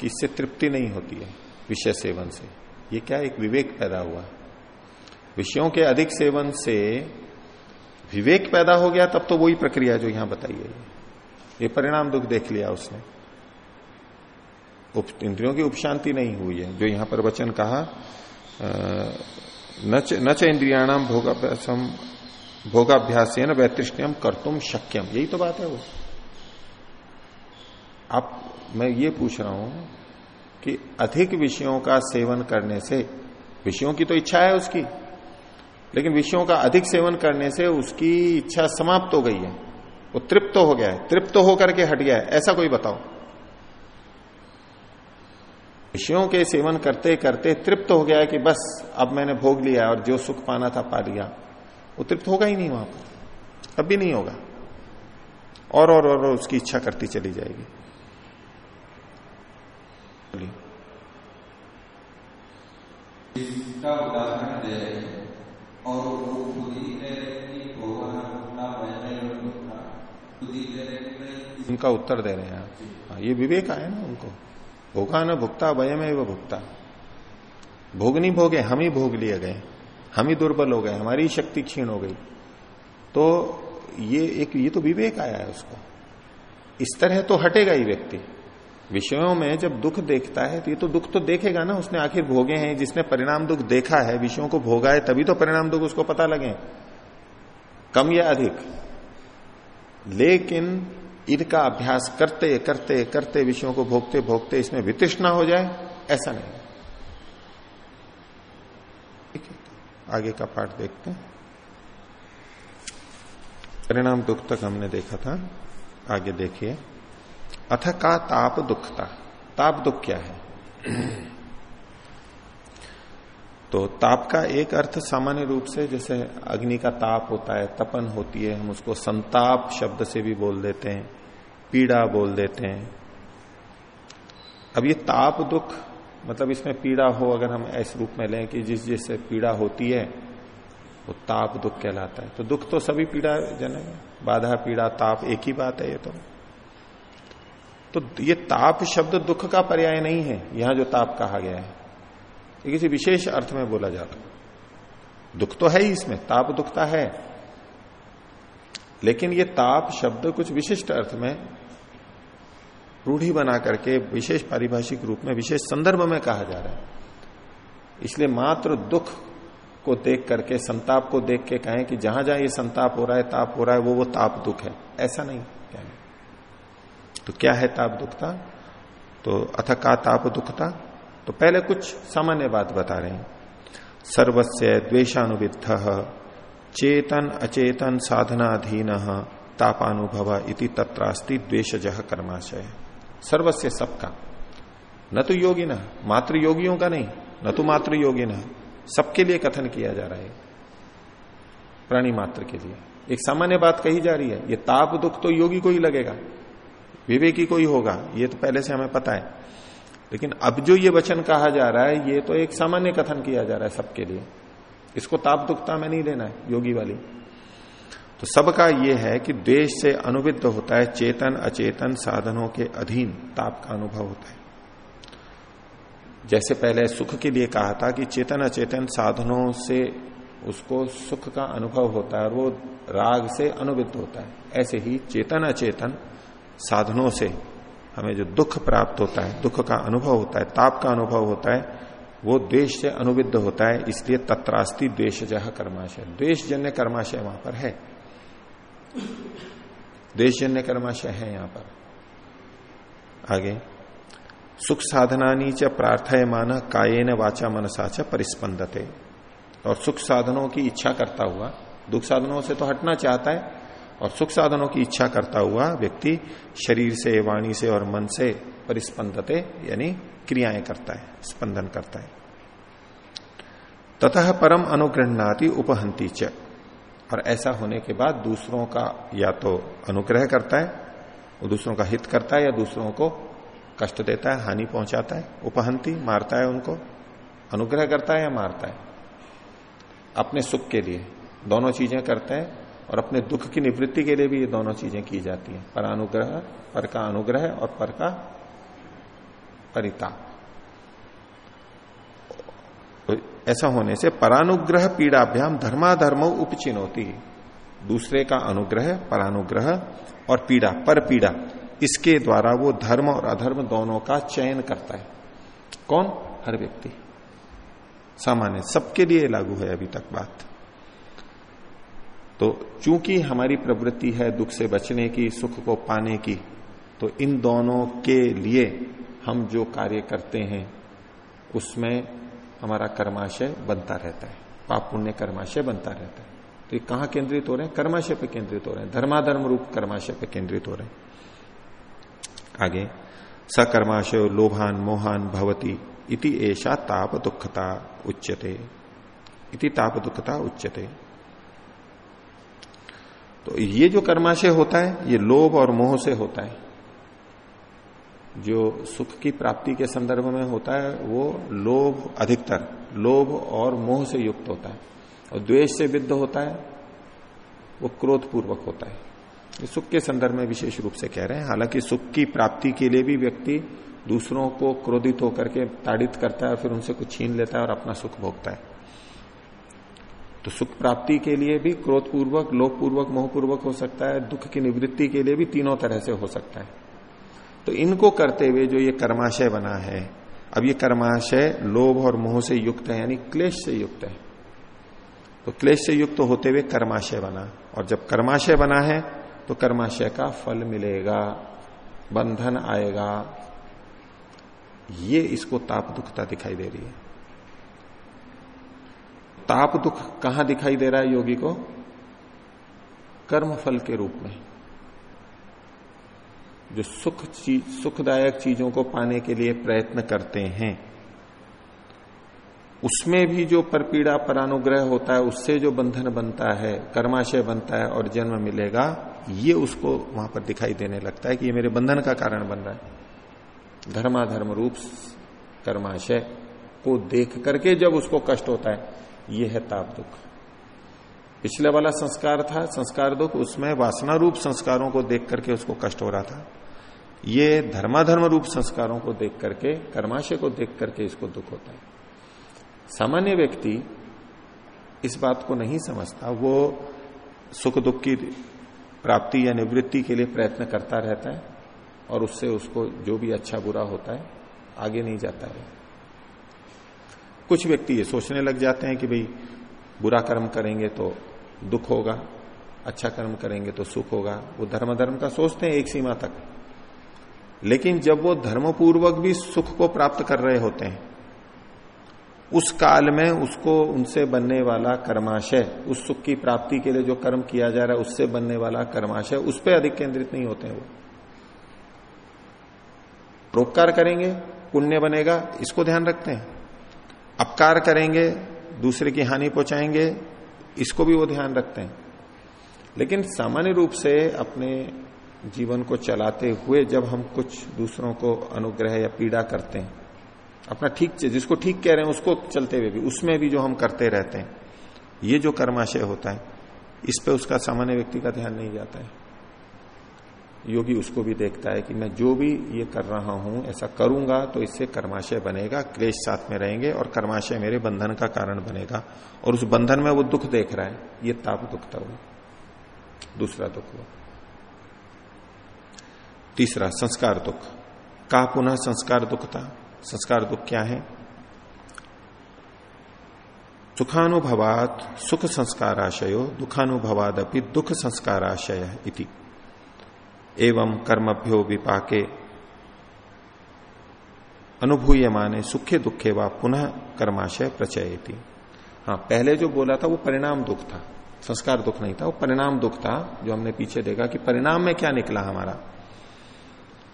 कि इससे तृप्ति नहीं होती है, विषय सेवन से। ये क्या एक विवेक पैदा हुआ? विषयों के अधिक सेवन से विवेक पैदा हो गया, तब तो वही प्रक्रिया जो यहाँ बताई गई ये परिणाम दुख देख लिया उसने। इंद्रियों की उपशांति नहीं हुई है, जो यहाँ पर वचन कहा न च इंद्रियाणाम भोगाभ्यासम भोगाभ्यास न वैतृष्ण्यम कर तुम शक्यम यही तो बात है वो। आप, मैं ये पूछ रहा हूँ कि अधिक विषयों का सेवन करने से, विषयों की तो इच्छा है उसकी, लेकिन विषयों का अधिक सेवन करने से उसकी इच्छा समाप्त हो गई है। वो तृप्त तो हो गया है। तृप्त तो होकर के हट गया है। ऐसा कोई बताओ। विषयों के सेवन करते करते तृप्त हो गया कि बस अब मैंने भोग लिया और जो सुख पाना था पा लिया। वो तृप्त होगा ही नहीं वहाँ पर। कभी नहीं होगा। और और और उसकी इच्छा करती चली जाएगी। इसका उदाहरण दे और वो खुद ही उनका उत्तर दे रहे हैं हाँ, ये विवेक आया ना उनको। भोगा न भुगता वयम वो भुगता। भोग नहीं भोगे, हम ही भोग लिए गए। हम ही दुर्बल हो गए, हमारी शक्ति क्षीण हो गई। तो ये एक, ये तो विवेक आया है उसको। इस तरह तो हटेगा ही व्यक्ति। विषयों में जब दुख देखता है तो ये तो दुख तो देखेगा ना, उसने आखिर भोगे हैं, जिसने परिणाम दुख देखा है, विषयों को भोगा है तभी तो परिणाम दुख उसको पता लगे। कम या अधिक। लेकिन इनका अभ्यास करते करते करते विषयों को भोगते भोगते इसमें वितृष्णा हो जाए, ऐसा नहीं। ठीक है, आगे का पाठ देखते परिणाम दुख तक हमने देखा था, आगे देखिए। अथ का ताप दुखता। ताप दुख क्या है? तो ताप का एक अर्थ सामान्य रूप से जैसे अग्नि का ताप होता है, तपन होती है, हम उसको संताप शब्द से भी बोल देते हैं, पीड़ा बोल देते हैं। अब ये ताप दुख मतलब इसमें पीड़ा हो अगर हम ऐसे रूप में लें कि जिस जिससे पीड़ा होती है, वो ताप दुख कहलाता है। तो दुख तो सभी पीड़ा जनक बाधा, पीड़ा, ताप एक ही बात है ये तो। तो ये ताप शब्द दुख का पर्याय नहीं है, यहाँ जो ताप कहा गया है। ये किसी विशेष अर्थ में बोला जाता दुख तो है ही इसमें, ताप दुखता है। लेकिन ये ताप शब्द कुछ विशिष्ट अर्थ में रूढ़ी बना करके विशेष पारिभाषिक रूप में, विशेष संदर्भ में कहा जा रहा है। इसलिए मात्र दुख को देख करके, संताप को देख के कहें कि जहाँ जहाँ ये संताप हो रहा है, ताप हो रहा है, वो वो ताप दुख है। ऐसा नहीं कहना तो क्या है ताप दुखता? तो अथ का ताप दुखता? तो पहले कुछ सामान्य बात बता रहे हैं। सर्वस्य द्वेशानुविध चेतन अचेतन साधनाधीन, तापानुभव इति तत्रास्ति द्वेश जह कर्माशय। सर्वस्य सबका। न तो योगी न मात्र योगियों का नहीं, न तो मात्र योगी न सबके लिए कथन किया जा रहा है। प्राणी मात्र के लिए। एक सामान्य बात कही जा रही है, ये ताप दुख तो योगी को ही लगेगा, विवेकी को ही होगा, ये तो पहले से हमें पता है। लेकिन अब जो ये वचन कहा जा रहा है, ये तो एक सामान्य कथन किया जा रहा है सबके लिए। इसको ताप दुखता में नहीं लेना है, योगी वाली। तो सबका ये है कि देश से अनुविध होता है, चेतन, अचेतन साधनों के अधीन ताप का अनुभव होता है। जैसे पहले सुख के लिए कहा था कि चेतन, अचेतन साधनों से उसको सुख का अनुभव होता है और वो राग से अनुविद्ध होता है। ऐसे ही चेतन, अचेतन साधनों से हमें जो दुख प्राप्त होता है, दुख का अनुभव होता है, ताप का अनुभव होता है, वो द्वेश से अनुविध होता है, इसलिए तत्रास्ति द्वेश जह कर्माशय। द्वेश जन्य कर्माशय वहाँ पर है। द्वेशजन्य कर्माशय है यहाँ पर। आगे। सुख साधनानी च प्रार्थयमान कायेन वाचा मनसा च परिस्पंदते और सुख साधनों की इच्छा करता हुआ, दुख साधनों से तो हटना चाहता है और सुख साधनों की इच्छा करता हुआ व्यक्ति शरीर से, वाणी से और मन से परिस्पंदते, यानी क्रियाएँ करता है, स्पंदन करता है। ततः परम अनुग्रहणाति उपहंती च। और ऐसा होने के बाद दूसरों का या तो अनुग्रह करता है दूसरों का हित करता है या दूसरों को कष्ट देता है, हानि पहुंचाता है, उपहंती, मारता है उनको, अनुग्रह करता है या मारता है। अपने सुख के लिए दोनों चीज़ें करते हैं और अपने दुख की निवृत्ति के लिए भी ये दोनों चीज़ें की जाती हैं। पर अनुग्रह, पर का अनुग्रह और पर का परिताप। तो ऐसा होने से परानुग्रह पीड़ाभ्याम धर्माधर्म उपचिनोती। दूसरे का अनुग्रह, परानुग्रह और पीड़ा, पर पीड़ा, इसके द्वारा वो धर्म और अधर्म दोनों का चयन करता है। कौन? हर व्यक्ति। सामान्य, सबके लिए लागू है अभी तक बात। तो चूँकि हमारी प्रवृत्ति है दुख से बचने की, सुख को पाने की तो इन दोनों के लिए हम जो कार्य करते हैं, उसमें हमारा कर्माशय बनता रहता है। पाप पुण्य कर्माशय बनता रहता है। तो ये कहाँ केंद्रित हो रहे हैं? कर्माशय पे केंद्रित हो रहे हैं। धर्माधर्म रूप कर्माशय पे केंद्रित हो रहे हैं। आगे, सकर्माशय लोभान मोहान भवती इति ऐसा ताप दुखता उच्यते। इति ताप दुखता उच्यते। तो ये जो कर्माशय होता है, ये लोभ और मोह से होता है। जो सुख की प्राप्ति के संदर्भ में होता है, वो लोभ अधिकतर, लोभ और मोह से युक्त होता है। और द्वेष से विद्ध होता है, वो क्रोध पूर्वक होता है। ये सुख के संदर्भ में विशेष रूप से कह रहे हैं। हालाँकि सुख की प्राप्ति के लिए भी व्यक्ति दूसरों को क्रोधित होकर के ताड़ित करता है और फिर उनसे कुछ छीन लेता है और अपना सुख भोगता है। तो सुख प्राप्ति के लिए भी क्रोध पूर्वक लोभ पूर्वक मोह पूर्वक हो सकता है, दुख की निवृत्ति के लिए भी तीनों तरह से हो सकता है। तो इनको करते हुए जो ये कर्माशय बना है, अब ये कर्माशय लोभ और मोह से युक्त है, यानी क्लेश से युक्त है। तो क्लेश से युक्त होते हुए कर्माशय बना, और जब कर्माशय बना है तो कर्माशय का फल मिलेगा, बंधन आएगा। ये इसको ताप दुखता दिखाई दे रही है। ताप दुख कहाँ दिखाई दे रहा है योगी को? कर्म फल के रूप में। जो सुख चीज़ सुखदायक चीज़ों को पाने के लिए प्रयत्न करते हैं, उसमें भी जो परपीड़ा, परानुग्रह होता है, उससे जो बंधन बनता है, कर्माशय बनता है और जन्म मिलेगा, ये उसको वहाँ पर दिखाई देने लगता है कि ये मेरे बंधन का कारण बन रहा है। धर्माधर्म रूप, कर्माशय को देख करके जब उसको कष्ट होता है ये है ताप दुख। पिछले वाला संस्कार था, संस्कार दुख, उसमें वासना रूप संस्कारों को देख करके उसको कष्ट हो रहा था। ये धर्माधर्म रूप संस्कारों को देख करके, कर्माशय को देख करके इसको दुख होता है। सामान्य व्यक्ति इस बात को नहीं समझता, वो सुख दुख की प्राप्ति या निवृत्ति के लिए प्रयत्न करता रहता है और उससे उसको जो भी अच्छा बुरा होता है, आगे नहीं जाता है। कुछ व्यक्ति ये सोचने लग जाते हैं कि भाई, बुरा कर्म करेंगे तो दुख होगा अच्छा कर्म करेंगे तो सुख होगा। वो धर्म धर्म का सोचते हैं एक सीमा तक। लेकिन जब वो धर्मपूर्वक भी सुख को प्राप्त कर रहे होते हैं, उस काल में उसको उनसे बनने वाला कर्माशय, उस सुख की प्राप्ति के लिए जो कर्म किया जा रहा है, उससे बनने वाला कर्माशय, उस पर अधिक केंद्रित नहीं होते हैं वो। प्रोपकार करेंगे, पुण्य बनेगा, इसको ध्यान रखते हैं। अपकार करेंगे, दूसरे की हानि पहुंचाएँगे, इसको भी वो ध्यान रखते हैं। लेकिन सामान्य रूप से अपने जीवन को चलाते हुए जब हम कुछ दूसरों को अनुग्रह या पीड़ा करते हैं, अपना ठीक जिसको ठीक कह रहे हैं, उसको चलते हुए भी, उसमें भी जो हम करते रहते हैं, ये जो कर्माशय होता है, इस पे उसका सामान्य व्यक्ति का ध्यान नहीं जाता है। योगी उसको भी देखता है कि मैं जो भी ये कर रहा हूँ, ऐसा करूँगा तो इससे कर्माशय बनेगा, क्लेश साथ में रहेंगे और कर्माशय मेरे बंधन का कारण बनेगा। और उस बंधन में वो दुख देख रहा है, ये ताप दुखता हुआ दूसरा दुख हुआ। तीसरा, संस्कार दुख। का पुनः संस्कार दुख था? संस्कार दुख क्या है? सुखानुभवात सुख संस्काराशयो, दुखानुभवादपि दुख संस्काराशय इति। एवं कर्मभ्यो विपाके। अनुभूय माने सुखे दुखे व पुनः कर्माशय प्रचयती। हाँ पहले जो बोला था वो परिणाम दुख था। संस्कार दुख नहीं था वो परिणाम दुख था जो हमने पीछे देखा कि परिणाम में क्या निकला हमारा।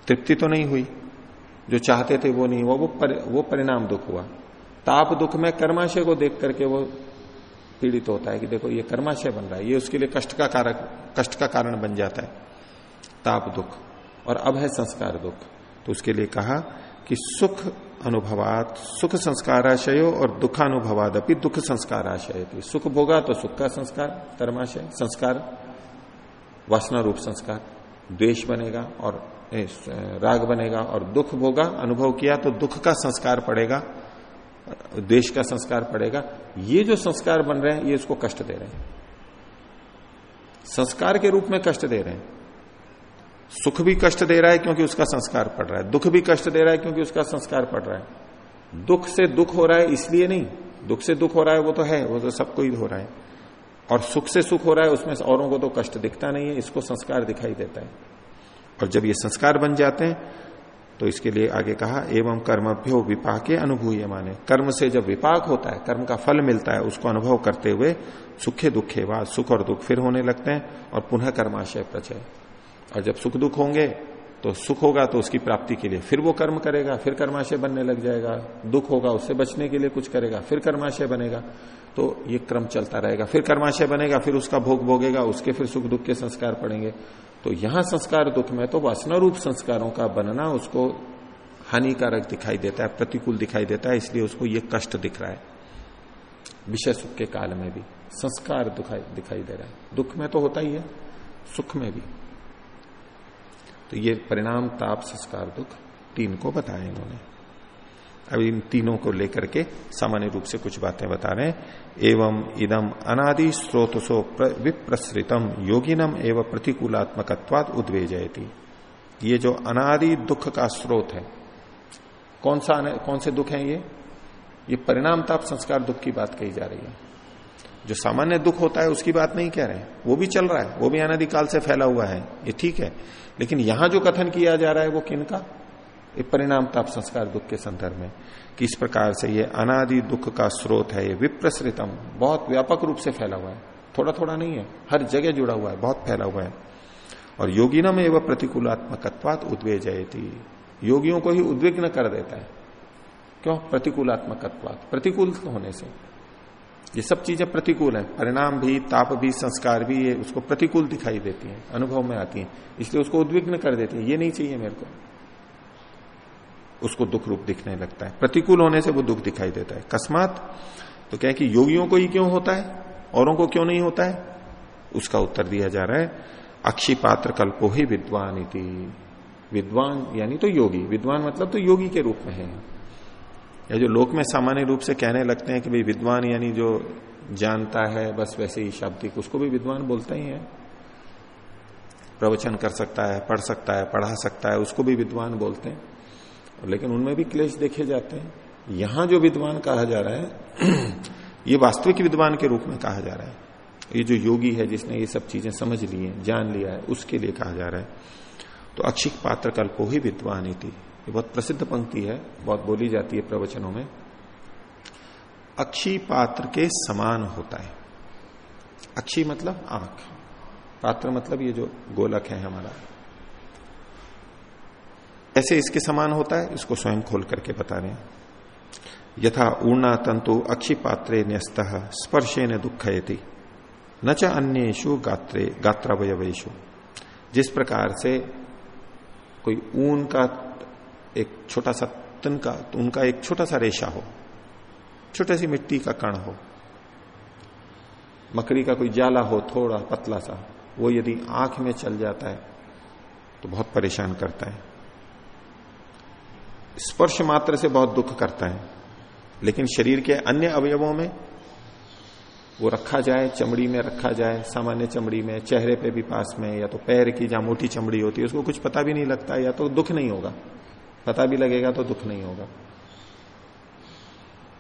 तृप्ति तो नहीं हुई। जो चाहते थे वो नहीं हुआ वो पर, वो परिणाम दुख हुआ। ताप दुख में कर्माशय को देख करके वो पीड़ित होता है कि देखो ये कर्माशय बन रहा है ये उसके लिए कष्ट का कारक कष्ट का कारण बन जाता है। ताप दुख और अब है संस्कार दुख। तो उसके लिए कहा कि सुख अनुभवात, सुख संस्काराशय और दुखानुभवाद अपनी दुख संस्काराशय सुख भोगा तो सुख का संस्कार, कर्माशय, संस्कार, वासना रूप संस्कार, द्वेष बनेगा और राग बनेगा और दुख भोगा, अनुभव किया तो दुख का संस्कार पड़ेगा, द्वेष का संस्कार पड़ेगा। ये जो संस्कार बन रहे हैं, ये उसको कष्ट दे रहे हैं। संस्कार के रूप में कष्ट दे रहे हैं। सुख भी कष्ट दे रहा है क्योंकि उसका संस्कार पड़ रहा है। दुख भी कष्ट दे रहा है क्योंकि उसका संस्कार पड़ रहा है। दुख से दुख हो रहा है इसलिए नहीं। दुख से दुख हो रहा है वो तो है, वो तो सबको ही हो रहा है। और सुख से सुख हो रहा है उसमें औरों को तो कष्ट दिखता नहीं है, इसको संस्कार दिखाई देता है। और जब ये संस्कार बन जाते हैं तो इसके लिए आगे कहा, एवं कर्मभ्यो विपाके अनुभूय माने। कर्म से जब विपाक होता है, कर्म का फल मिलता है, उसको अनुभव करते हुए सुखे दुखे व, सुख और दुख फिर होने लगते हैं और पुनः कर्माशय प्रचय। और जब सुख दुख होंगे तो सुख होगा तो उसकी प्राप्ति के लिए फिर वो कर्म करेगा, फिर कर्माशय बनने लग जाएगा। दुख होगा उससे बचने के लिए कुछ करेगा, फिर कर्माशय बनेगा। तो ये क्रम चलता रहेगा। फिर कर्माशय बनेगा, फिर उसका भोग भोगेगा, उसके फिर सुख दुख के संस्कार पड़ेंगे। तो यहाँ संस्कार दुख में तो वासना रूप संस्कारों का बनना उसको हानिकारक दिखाई देता है, प्रतिकूल दिखाई देता है, इसलिए उसको ये कष्ट दिख रहा है। विषय सुख के काल में भी संस्कार दिखाई दे रहा है। दुख में तो होता ही है, सुख में भी। तो ये परिणाम, ताप, संस्कार, दुख, तीन को बताया इन्होंने। अब इन तीनों को लेकर के सामान्य रूप से कुछ बातें बता रहे हैं। एवं इदम अनादि स्रोतसो विप्रसृतम, योगिनम एवं प्रतिकूलात्मकत्वाद उद्वेजयती। ये जो अनादि दुख का स्रोत है, कौन सा कौन से दुख है ये? ये परिणाम, ताप, संस्कार, दुख की बात कही जा रही है। जो सामान्य दुख होता है उसकी बात नहीं कह रहे वो भी चल रहा है, वो भी अनादिकाल से फैला हुआ है। ये ठीक है। लेकिन यहाँ जो कथन किया जा रहा है वो किन किनका परिणाम ताप संस्कार दुख के संदर्भ में। कि इस प्रकार से ये अनादि दुख का स्रोत है, ये विप्रसृतम बहुत व्यापक रूप से फैला हुआ है। थोड़ा थोड़ा नहीं है, हर जगह जुड़ा हुआ है, बहुत फैला हुआ है। और योगिनम एवं प्रतिकूलात्मकत्वात उद्वेजयती। योगियों को ही उद्विग्न कर देता है। क्यों? प्रतिकूलात्मकत्वात। प्रतिकूल होने से। ये सब चीज़ें प्रतिकूल है। परिणाम भी, ताप भी, संस्कार भी ये उसको प्रतिकूल दिखाई देती हैं, अनुभव में आती हैं। इसलिए उसको उद्विग्न कर देती है। ये नहीं चाहिए मेरे को। उसको दुख रूप दिखने लगता है। प्रतिकूल होने से वो दुख दिखाई देता है। कस्मात तो क्या कि योगियों को ही क्यों होता है? औरों को क्यों नहीं होता है? उसका उत्तर दिया जा रहा है, अक्षी पात्र कल्पो ही विद्वान विद्वान यानी तो योगी। विद्वान मतलब तो योगी के रूप में है। या जो लोक में सामान्य रूप से कहने लगते हैं कि भाई विद्वान यानी जो जानता है, बस वैसे ही शाब्दिक, उसको भी विद्वान बोलता ही है। प्रवचन कर सकता है, पढ़ सकता है, पढ़ा सकता है, उसको भी विद्वान बोलते हैं। लेकिन उनमें भी क्लेश देखे जाते हैं। यहाँ जो विद्वान कहा जा रहा है, [clears throat] ये वास्तविक विद्वान के रूप में कहा जा रहा है। ये जो योगी है जिसने ये सब चीज़ें समझ ली हैं, जान लिया है, उसके लिए कहा जा रहा है। तो अक्षिक पात्र कल्पो ही विद्वान ही थी ये बहुत प्रसिद्ध पंक्ति है, बहुत बोली जाती है प्रवचनों में। अक्षी पात्र के समान होता है। अक्षी मतलब आँख। पात्र मतलब ये जो गोलक है हमारा। ऐसे इसके समान होता है, इसको स्वयं खोल करके बता रहे यथा ऊर्णा तंतु अक्षी पात्रे न्यस्त, स्पर्शे न दुखयती। न च अन्येशु गात्रे गात्रावयवेशु जिस प्रकार से कोई ऊन का एक छोटा सा तिनका तो उनका एक छोटा सा रेशा हो, छोटे सी मिट्टी का कण हो, मकड़ी का कोई जाला हो, थोड़ा पतला सा, वो यदि आँख में चल जाता है तो बहुत परेशान करता है। स्पर्श मात्र से बहुत दुख करता है, लेकिन शरीर के अन्य अवयवों में वो रखा जाए, चमड़ी में रखा जाए, सामान्य चमड़ी में, चेहरे पे भी पास में, या तो पैर की जहाँ मोटी चमड़ी होती है, उसको कुछ पता भी नहीं लगता, या तो दुख नहीं होगा। पता भी लगेगा तो दुख नहीं होगा।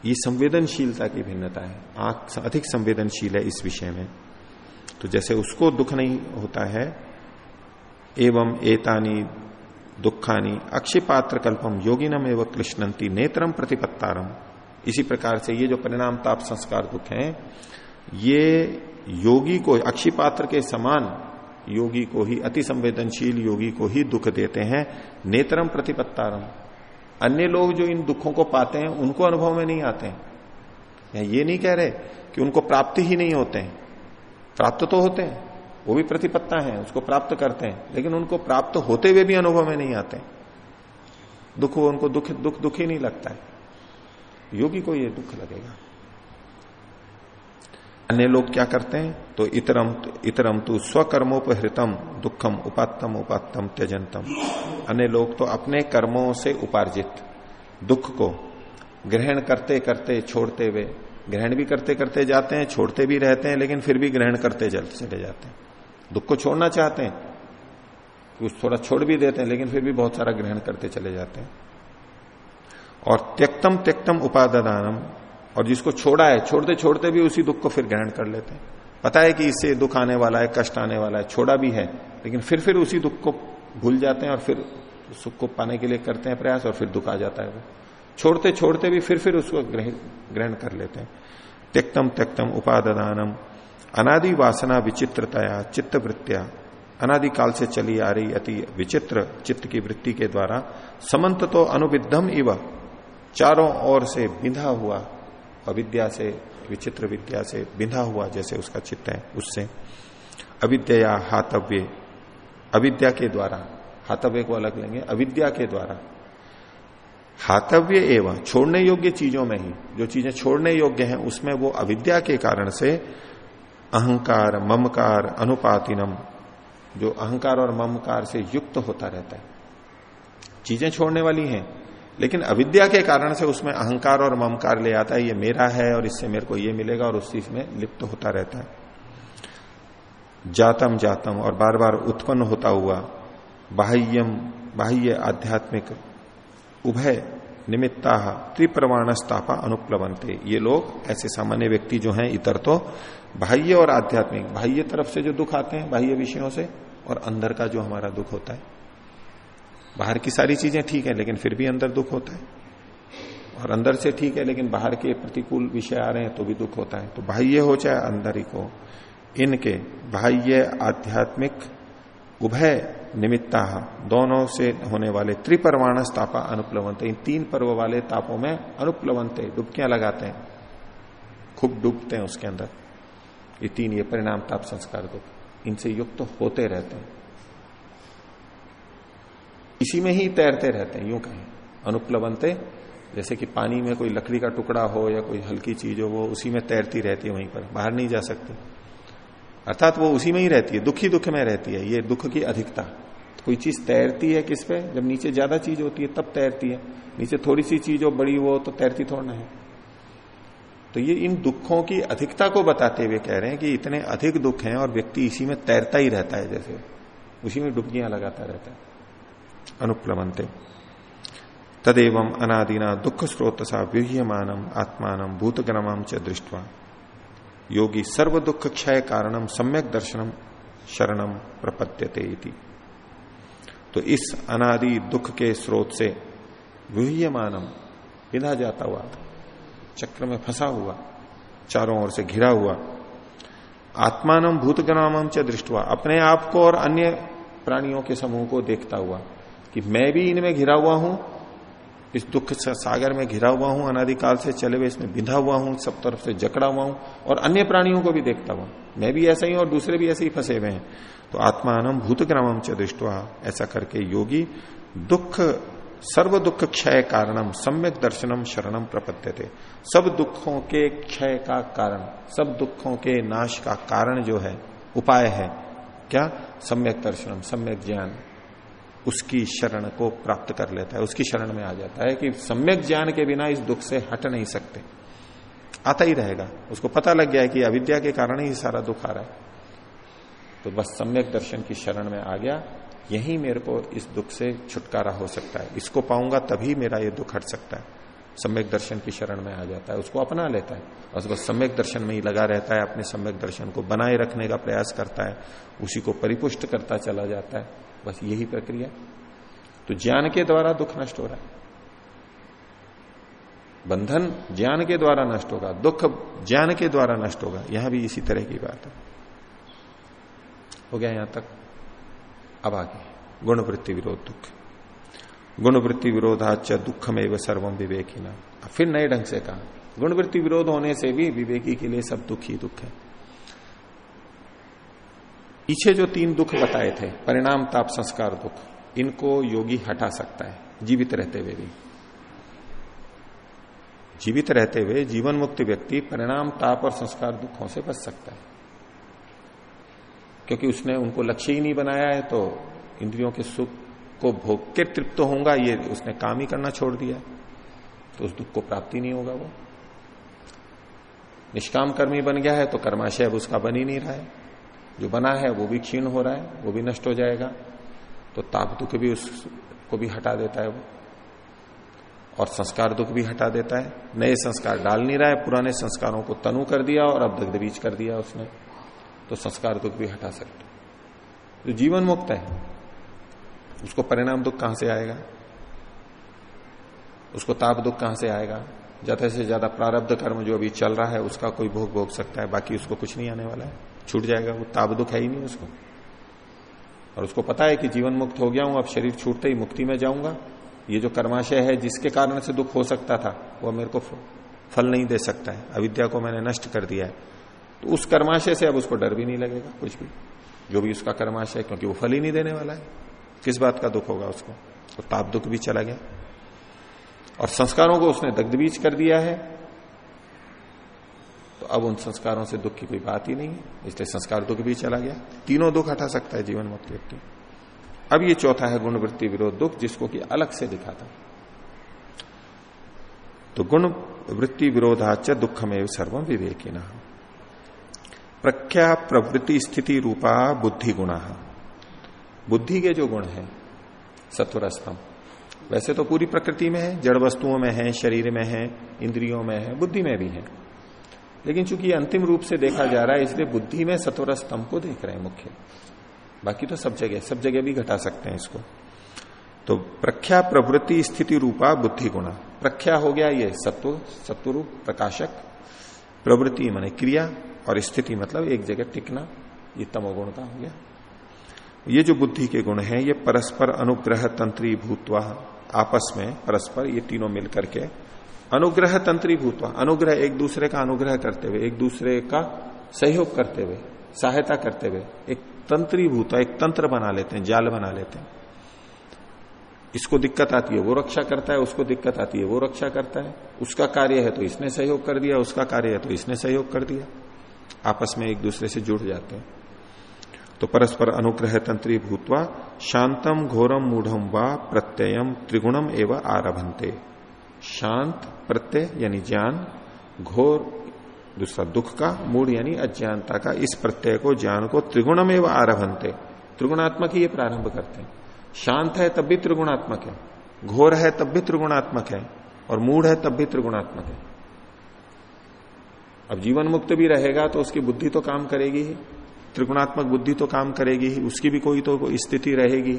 ये संवेदनशीलता की भिन्नता है। आँख अधिक संवेदनशील है इस विषय में। तो जैसे उसको दुख नहीं होता है, एवं एतानी दुखानी अक्षिपात्र कल्पम योगिनम एवं कृष्णंती नेत्रम प्रतिपत्तारम इसी प्रकार से ये जो परिणाम ताप संस्कार दुख हैं, ये योगी को अक्षी पात्र के समान योगी को ही, अति संवेदनशील योगी को ही दुख देते हैं। नेत्रम प्रतिपत्तारम। अन्य लोग जो इन दुखों को पाते हैं, उनको अनुभव में नहीं आते हैं। या नहीं कह रहे कि उनको प्राप्ति ही नहीं होते हैं। प्राप्त तो होते हैं, वो भी प्रतिपत्ता है, उसको प्राप्त करते हैं, लेकिन उनको प्राप्त होते हुए भी अनुभव में नहीं आते दुख उनको दुख दुख दुख ही नहीं लगता है। योगी को ये दुख लगेगा। अन्य लोग क्या करते हैं? तो इतरम इतरम तु स्वकर्मोपहृतम, दुखम उपात्तम उपात्तम त्यजंतम अन्य लोग तो अपने कर्मों से उपार्जित, दुख को ग्रहण करते करते छोड़ते हुए, ग्रहण भी करते करते जाते हैं, छोड़ते भी रहते हैं, लेकिन फिर भी ग्रहण करते चले जाते हैं। दुख को छोड़ना चाहते हैं कुछ थोड़ा छोड़ भी देते हैं, लेकिन फिर भी बहुत सारा ग्रहण करते चले जाते हैं। और त्यक्तम त्यक्तम उपादानम और जिसको छोड़ा है, छोड़ते छोड़ते भी उसी दुख को फिर ग्रहण कर लेते हैं। पता है कि इससे दुख आने वाला है, कष्ट आने वाला है, छोड़ा भी है, लेकिन फिर फिर उसी दुख को भूल जाते हैं और फिर सुख को पाने के लिए करते हैं प्रयास और फिर दुख आ जाता है वो। छोड़ते छोड़ते भी फिर फिर उसको ग्रहण कर लेते हैं। त्यक्तम त्यक्तम उपादानम, अनादि वासना विचित्रतया चित्त वृत्तिया अनादि काल से चली आ रही अति विचित्र चित्त की वृत्ति के द्वारा समंत तो अनुविधम इव, चारों ओर से बिंधा हुआ अविद्या से, विचित्र विद्या से बिंधा हुआ जैसे उसका चित्त है, उससे। अविद्या हातव्य। अविद्या के द्वारा, हातव्य को अलग लेंगे, अविद्या के द्वारा। हातव्य एवं छोड़ने योग्य चीज़ों में ही, जो चीज़ें छोड़ने योग्य हैं, उसमें वो अविद्या के कारण से अहंकार, ममकार, अनुपातिनम, जो अहंकार और ममकार से युक्त होता रहता है। चीज़ें छोड़ने वाली हैं लेकिन अविद्या के कारण से उसमें अहंकार और ममकार ले आता है, ये मेरा है और इससे मेरे को ये मिलेगा और उस चीज़ में लिप्त होता रहता है। जातम जातम और बार बार उत्पन्न होता हुआ बाह्यम, बाह्य आध्यात्मिक उभय निमित्ता त्रिप्रमाणस्तापा अनुप्लवंते ये लोग, ऐसे सामान्य व्यक्ति जो हैं, इतर तो बाह्य और आध्यात्मिक, बाह्य तरफ़ से जो दुख आते हैं, बाह्य विषयों से और अंदर का जो हमारा दुख होता है। बाहर की सारी चीज़ें ठीक है, लेकिन फिर भी अंदर दुख होता है। और अंदर से ठीक है, लेकिन बाहर के प्रतिकूल विषय आ रहे हैं तो भी दुख होता है। तो बाह्य हो चाहे अंदर ही को, इनके बाह्य आध्यात्मिक उभय निमित्ता दोनों से होने वाले त्रिपर्वाण तापा अनुप्लवंत, इन तीन पर्व वाले तापों में अनुप्लवंत, डुबकियाँ लगाते हैं। खूब डूबते हैं उसके अंदर। ये तीन, ये परिणाम, ताप, संस्कार, दुख, इनसे युक्त तो होते रहते हैं। इसी में ही तैरते रहते हैं, यूँ कहें। अनुप्लवंते, जैसे कि पानी में कोई लकड़ी का टुकड़ा हो या कोई हल्की चीज़ हो, वो उसी में तैरती रहती है वहीं पर, बाहर नहीं जा सकती। अर्थात वो उसी में ही रहती है, दुखी दुख में रहती है, ये दुख की अधिकता। कोई चीज़ तैरती है किस पे? जब नीचे ज़्यादा चीज़ होती है, तब तैरती है। नीचे थोड़ी सी चीज़ हो, बड़ी वो तो तैरती थोड़ा है तो ये इन दुखों की अधिकता को बताते हुए कह रहे हैं कि इतने अधिक दुख हैं और व्यक्ति इसी में तैरता ही रहता है, जैसे उसी में डुबकियाँ लगाता रहता है। अनुप्लवंते तदेव अनादिना दुख स्रोत सा व्यूह्यमानम, आत्मान भूतग्रमम च दृष्टवा। योगी सर्व दुख क्षय कारणम सम्यक दर्शनम शरणम प्रपद्यते इति। तो इस अनादि दुख के स्रोत से व्यूह्यमानम विधा जाता हुआ, चक्र में फंसा हुआ, चारों ओर से घिरा हुआ, आत्मान भूतग्रामम च दृष्टवा, अपने आप को और अन्य प्राणियों के समूह को देखता हुआ कि मैं भी इनमें घिरा हुआ हूँ, इस दुख सागर में घिरा हुआ हूँ, अनादिकाल से चले हुए इसमें बिंधा हुआ हूँ, सब तरफ़ से जकड़ा हुआ हूँ और अन्य प्राणियों को भी देखता हुआ। मैं भी ऐसा ही और दूसरे भी ऐसे ही फंसे हुए हैं। तो आत्मान भूतग्रामम च दृष्टवा, ऐसा करके योगी दुख, सर्व दुख क्षय कारणम सम्यक दर्शनम शरणम प्रपद्य सब दुखों के क्षय का कारण, सब दुखों के नाश का कारण जो है, उपाय है। क्या? सम्यक दर्शनम सम्यक ज्ञान। उसकी शरण को प्राप्त कर लेता है, उसकी शरण में आ जाता है कि सम्यक ज्ञान के बिना इस दुख से हट नहीं सकते। आता ही रहेगा। उसको पता लग गया है कि अविद्या के कारण ही सारा दुख आ रहा है। तो बस सम्यक दर्शन की शरण में आ गया। यही मेरे को इस दुख से छुटकारा हो सकता है। इसको पाऊँगा तभी मेरा ये दुख हट सकता है। सम्यक दर्शन की शरण में आ जाता है। उसको अपना लेता है। और बस सम्यक दर्शन में ही लगा रहता है। अपने सम्यक दर्शन को बनाए रखने का प्रयास करता है। उसी को परिपुष्ट करता चला जाता है। बस यही प्रक्रिया। तो ज्ञान के द्वारा दुख नष्ट हो रहा है। बंधन ज्ञान के द्वारा नष्ट होगा, दुख ज्ञान के द्वारा नष्ट होगा, यहाँ भी इसी तरह की बात है। हो गया यहाँ तक? अब आगे। गुणवृत्ति विरोध दुख। गुणवृत्ति विरोधाच में व सर्वम विवेकी ना फिर नए ढंग से कहा। गुणवृत्ति विरोध होने से भी विवेकी के लिए सब दुख ही दुख है। पीछे जो तीन दुख बताए थे, परिणाम, ताप, संस्कार, दुख, इनको योगी हटा सकता है, जीवित रहते हुए भी। जीवित रहते हुए जीवन मुक्त व्यक्ति परिणाम, ताप और संस्कार, दुखों से बच सकता है। क्योंकि उसने उनको लक्ष्य ही नहीं बनाया है तो इंद्रियों के सुख को भोग के तृप्त होगा ये उसने काम ही करना छोड़ दिया। तो उस दुख को प्राप्ति नहीं होगा वो। निष्काम कर्मी बन गया है तो कर्माशय अब उसका बन ही नहीं रहा है। जो बना है वो भी क्षीण हो रहा है, वो भी नष्ट हो जाएगा। तो ताप दुख भी उसको भी हटा देता है वो। और संस्कार दुख भी हटा देता है। नए संस्कार डाल नहीं रहा है, पुराने संस्कारों को तनु कर दिया और अब दग्ध बीज कर दिया उसने। तो संस्कार दुख भी हटा सकते जो जीवन मुक्त है, उसको परिणाम दुख कहाँ से आएगा? उसको ताप दुख कहाँ से आएगा? ज़्यादा से ज़्यादा प्रारब्ध कर्म जो अभी चल रहा है, उसका कोई भोग भोग सकता है, बाकी उसको कुछ नहीं आने वाला है। छूट जाएगा, वो ताप दुख है ही नहीं उसको। और उसको पता है कि जीवन मुक्त हो गया हूँ, अब शरीर छूटते ही मुक्ति में जाऊँगा। ये जो कर्माशय है, जिसके कारण से दुख हो सकता था, वो मेरे को फल नहीं दे सकता है। अविद्या को मैंने नष्ट कर दिया है। तो उस कर्माशय से अब उसको डर भी नहीं लगेगा, कुछ भी। जो भी उसका कर्माशय क्योंकि वो फल ही नहीं देने वाला है। किस बात का दुख होगा उसको? तो ताप दुख भी चला गया। और संस्कारों को उसने दग्ध बीज कर दिया है। तो अब उन संस्कारों से दुख की कोई बात ही नहीं है। इसलिए संस्कार दुख भी चला गया। तीनों दुख हटा सकता है जीवन मुक्त व्यक्ति। अब ये चौथा है गुणवृत्ति विरोध दुख, जिसको कि अलग से दिखाता तो गुण वृत्ति विरोधाच दुख में सर्वम विवेकी प्रख्या प्रवृत्ति स्थिति रूपा बुद्धि गुणा। बुद्धि के जो गुण है सत्वर स्तंभ वैसे तो पूरी प्रकृति में है, जड़ वस्तुओं में है, शरीर में है, इंद्रियों में है, बुद्धि में भी है। लेकिन चूँकि अंतिम रूप से देखा जा रहा है, इसलिए बुद्धि में सत्वर स्तंभ को देख रहे हैं मुख्य। बाकी तो सब जगह सब जगह भी घटा सकते हैं इसको। तो प्रख्या प्रवृत्ति स्थिति रूपा बुद्धि गुणा। प्रख्या हो गया ये सत्व सत्व रूप प्रकाशक। प्रवृत्ति माने क्रिया और स्थिति मतलब एक जगह टिकना, ये तमोगुण का हो गया। ये जो बुद्धि के गुण हैं, ये परस्पर अनुग्रह तंत्री भूतवा आपस में, परस्पर ये तीनों मिलकर के अनुग्रह तंत्री भूतवा, अनुग्रह एक दूसरे का अनुग्रह करते हुए, एक दूसरे का सहयोग करते हुए, सहायता करते हुए एक तंत्री भूता एक तंत्र बना लेते हैं, जाल बना लेते हैं। इसको दिक्कत आती है, वो रक्षा करता है, उसको दिक्कत आती है, वो रक्षा करता है। उसका कार्य है तो इसने सहयोग कर दिया, उसका कार्य है तो इसने सहयोग कर दिया। आपस में एक दूसरे से जुड़ जाते हैं। तो परस्पर अनुग्रह तंत्री भूतवा, शांतम घोरम मूढ़म व प्रत्ययम त्रिगुणम एवं आरभंते शांत, प्रत्यय, यानी ज्ञान, घोर, दूसरा दुख का मूड यानी अज्ञानता का, इस प्रत्यय को, ज्ञान को त्रिगुणम एवं आरभनते। त्रिगुणात्मक ही ये प्रारंभ करते हैं। शांत है तब भी त्रिगुणात्मक है। घोर है तब भी त्रिगुणात्मक है। और मूड है तब भी त्रिगुणात्मक है। अब जीवन मुक्त भी रहेगा तो उसकी बुद्धि तो काम करेगी ही। त्रिगुणात्मक बुद्धि तो काम करेगी ही। उसकी भी कोई तो स्थिति रहेगी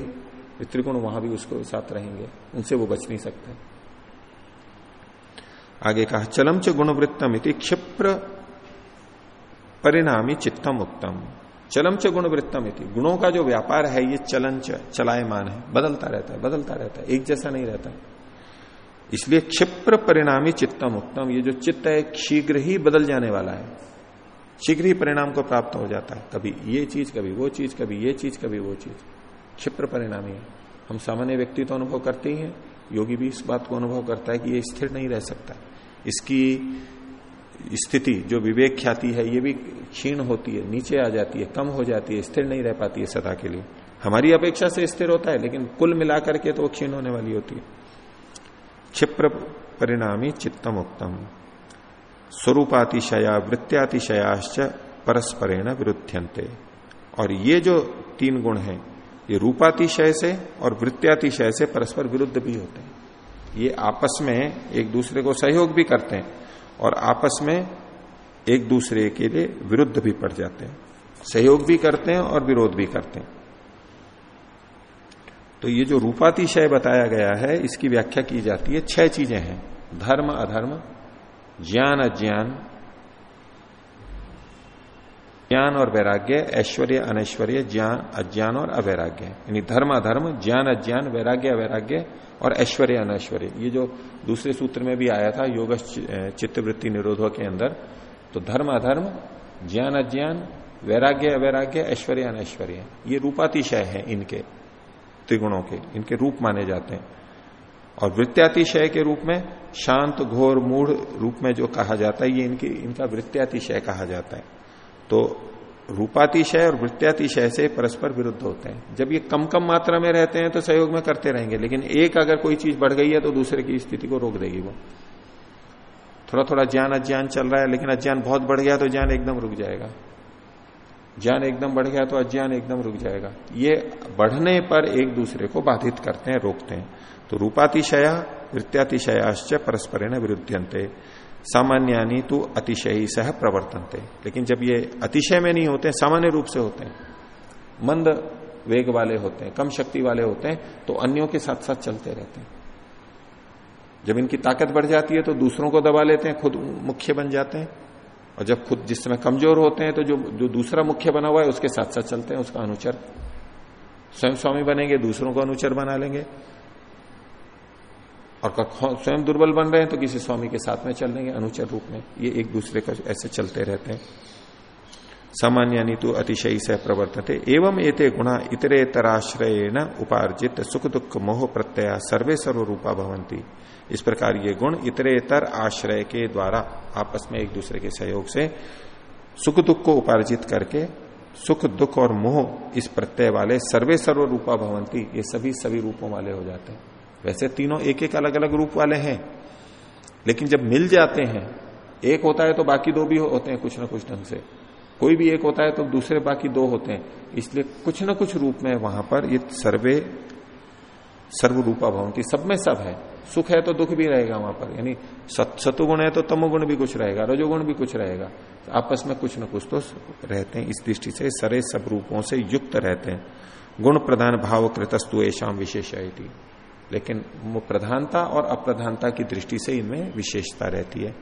त्रिगुण वहाँ भी उसको साथ रहेंगे। उनसे वो बच नहीं सकते। आगे कहा, चलम च गुणवृत्तम इति क्षिप्र परिणामी चित्तम उत्तम। चलम च गुणवृत्तम इति। गुणों का जो व्यापार है, ये चलन च, चलायमान है। बदलता रहता है, बदलता रहता है, एक जैसा नहीं रहता। इसलिए क्षिप्र परिणामी चित्तम उत्तम, ये जो चित्त है, शीघ्र ही बदल जाने वाला है। शीघ्र ही परिणाम को प्राप्त हो जाता है। कभी ये चीज़, कभी वो चीज़, कभी ये चीज़, कभी वो चीज़। क्षिप्र परिणामी हम सामान्य व्यक्ति तो अनुभव करते ही हैं। योगी भी इस बात को अनुभव करता है कि ये स्थिर नहीं रह सकता। इसकी स्थिति जो विवेक ख्याति है, ये भी क्षीण होती है, नीचे आ जाती है, कम हो जाती है, स्थिर नहीं रह पाती है सदा के लिए। हमारी अपेक्षा से स्थिर होता है, लेकिन कुल मिलाकर के तो वो क्षीण होने वाली होती है। क्षिप्र परिणामी चित्तम उत्तम स्वरूपातिशया, वृत्त्यातिशयाश्च परस्परेण विरुद्धंते और ये जो तीन गुण हैं ये रूपातिशय से और वृत्त्यातिशय से परस्पर विरुद्ध भी होते हैं। ये आपस में एक दूसरे को सहयोग भी करते हैं और आपस में एक दूसरे के लिए विरुद्ध भी पड़ जाते हैं। सहयोग भी करते हैं और विरोध भी करते हैं। तो ये जो रूपातिशय बताया गया है, इसकी व्याख्या की जाती है। छह चीज़ें हैं। धर्म, अधर्म, ज्ञान, अज्ञान ज्ञान और वैराग्य, ऐश्वर्य, अनैश्वर्य, ज्ञान, अज्ञान और अवैराग्य। यानी धर्म अधर्म ज्ञान, अज्ञान, वैराग्य, अवैराग्य और ऐश्वर्य, अनैश्वर्य। ये जो दूसरे सूत्र में भी आया था योग चित्तवृत्ति निरोधों के अंदर तो धर्म अधर्म ज्ञान, अज्ञान, वैराग्य, अवैराग्य, ऐश्वर्य, अनैश्वर्य। ये रूपातिशय है इनके, त्रिगुणों के। इनके रूप माने जाते हैं। और वृत्त्यातिशय के रूप में शांत, घोर, मूढ़ रूप में जो कहा जाता है, ये इनकी, इनका वृत्त्यातिशय कहा जाता है। तो रूपातिशय और वृत्त्यातिशय से परस्पर विरुद्ध होते हैं। जब ये कम कम मात्रा में रहते हैं तो सहयोग में करते रहेंगे, लेकिन एक अगर कोई चीज़ बढ़ गई है तो दूसरे की स्थिति को रोक देगी वो। थोड़ा थोड़ा ज्ञान अज्ञान चल रहा है, लेकिन अज्ञान बहुत बढ़ गया तो ज्ञान एकदम रुक जाएगा। ज्ञान एकदम बढ़ गया तो अज्ञान एकदम रुक जाएगा। ये बढ़ने पर एक दूसरे को बाधित करते हैं, रोकते हैं। तो रूपातिशया, वृत्त्यातिशयाश्च परस्पर विरुद्धंते सामान्यानी तो अतिशयी सह प्रवर्तनते। लेकिन जब ये अतिशय में नहीं होते, सामान्य रूप से होते हैं, मंद वेग वाले होते हैं, कम शक्ति वाले होते हैं तो अन्यों के साथ साथ चलते रहते हैं। जब इनकी ताकत बढ़ जाती है तो दूसरों को दबा लेते हैं, खुद मुख्य बन जाते हैं। और जब खुद जिस समय कमज़ोर होते हैं तो जो जो दूसरा मुख्य बना हुआ है, उसके साथ साथ चलते हैं, उसका अनुचर। स्वयं स्वामी बनेंगे, दूसरों को अनुचर बना लेंगे। और स्वयं दुर्बल बन रहे हैं तो किसी स्वामी के साथ में चल लेंगे अनुचर रूप में। ये एक दूसरे का ऐसे चलते रहते हैं। सामान्य तो अतिशयी से प्रवर्तते। एवं एते गुणा इतरे तराश्रय न उपार्जित सुख दुख मोह प्रत्यय सर्वे सर्व रूपा भवंती इस प्रकार ये गुण इतरे तर आश्रय के द्वारा आपस में एक दूसरे के सहयोग से सुख दुख को उपार्जित करके सुख दुख और मोह इस प्रत्यय वाले सर्वे सर्व रूपा भवंती ये सभी सभी रूपों वाले हो जाते हैं। वैसे तीनों एक एक अलग अलग रूप वाले हैं। लेकिन जब मिल जाते हैं, एक होता है तो बाकी दो भी होते हैं कुछ ना कुछ ढंग से। कोई भी एक होता है तो दूसरे बाकी दो होते हैं। इसलिए कुछ ना कुछ रूप में वहाँ पर ये सर्वे सर्व रूपा सर्वरूपा भवंती सब में सब है। सुख है तो दुख भी रहेगा वहाँ पर। यानी सतुगुण है तो तमोगुण भी कुछ रहेगा, रजोगुण भी कुछ रहेगा। तो आपस में कुछ न कुछ तो रहते हैं। इस दृष्टि से सरे सब रूपों से युक्त रहते हैं। गुण प्रधान भाव कृतस्तु ऐसा विशेष लेकिन प्रधानता और अप्रधानता की दृष्टि से इनमें विशेषता रहती है।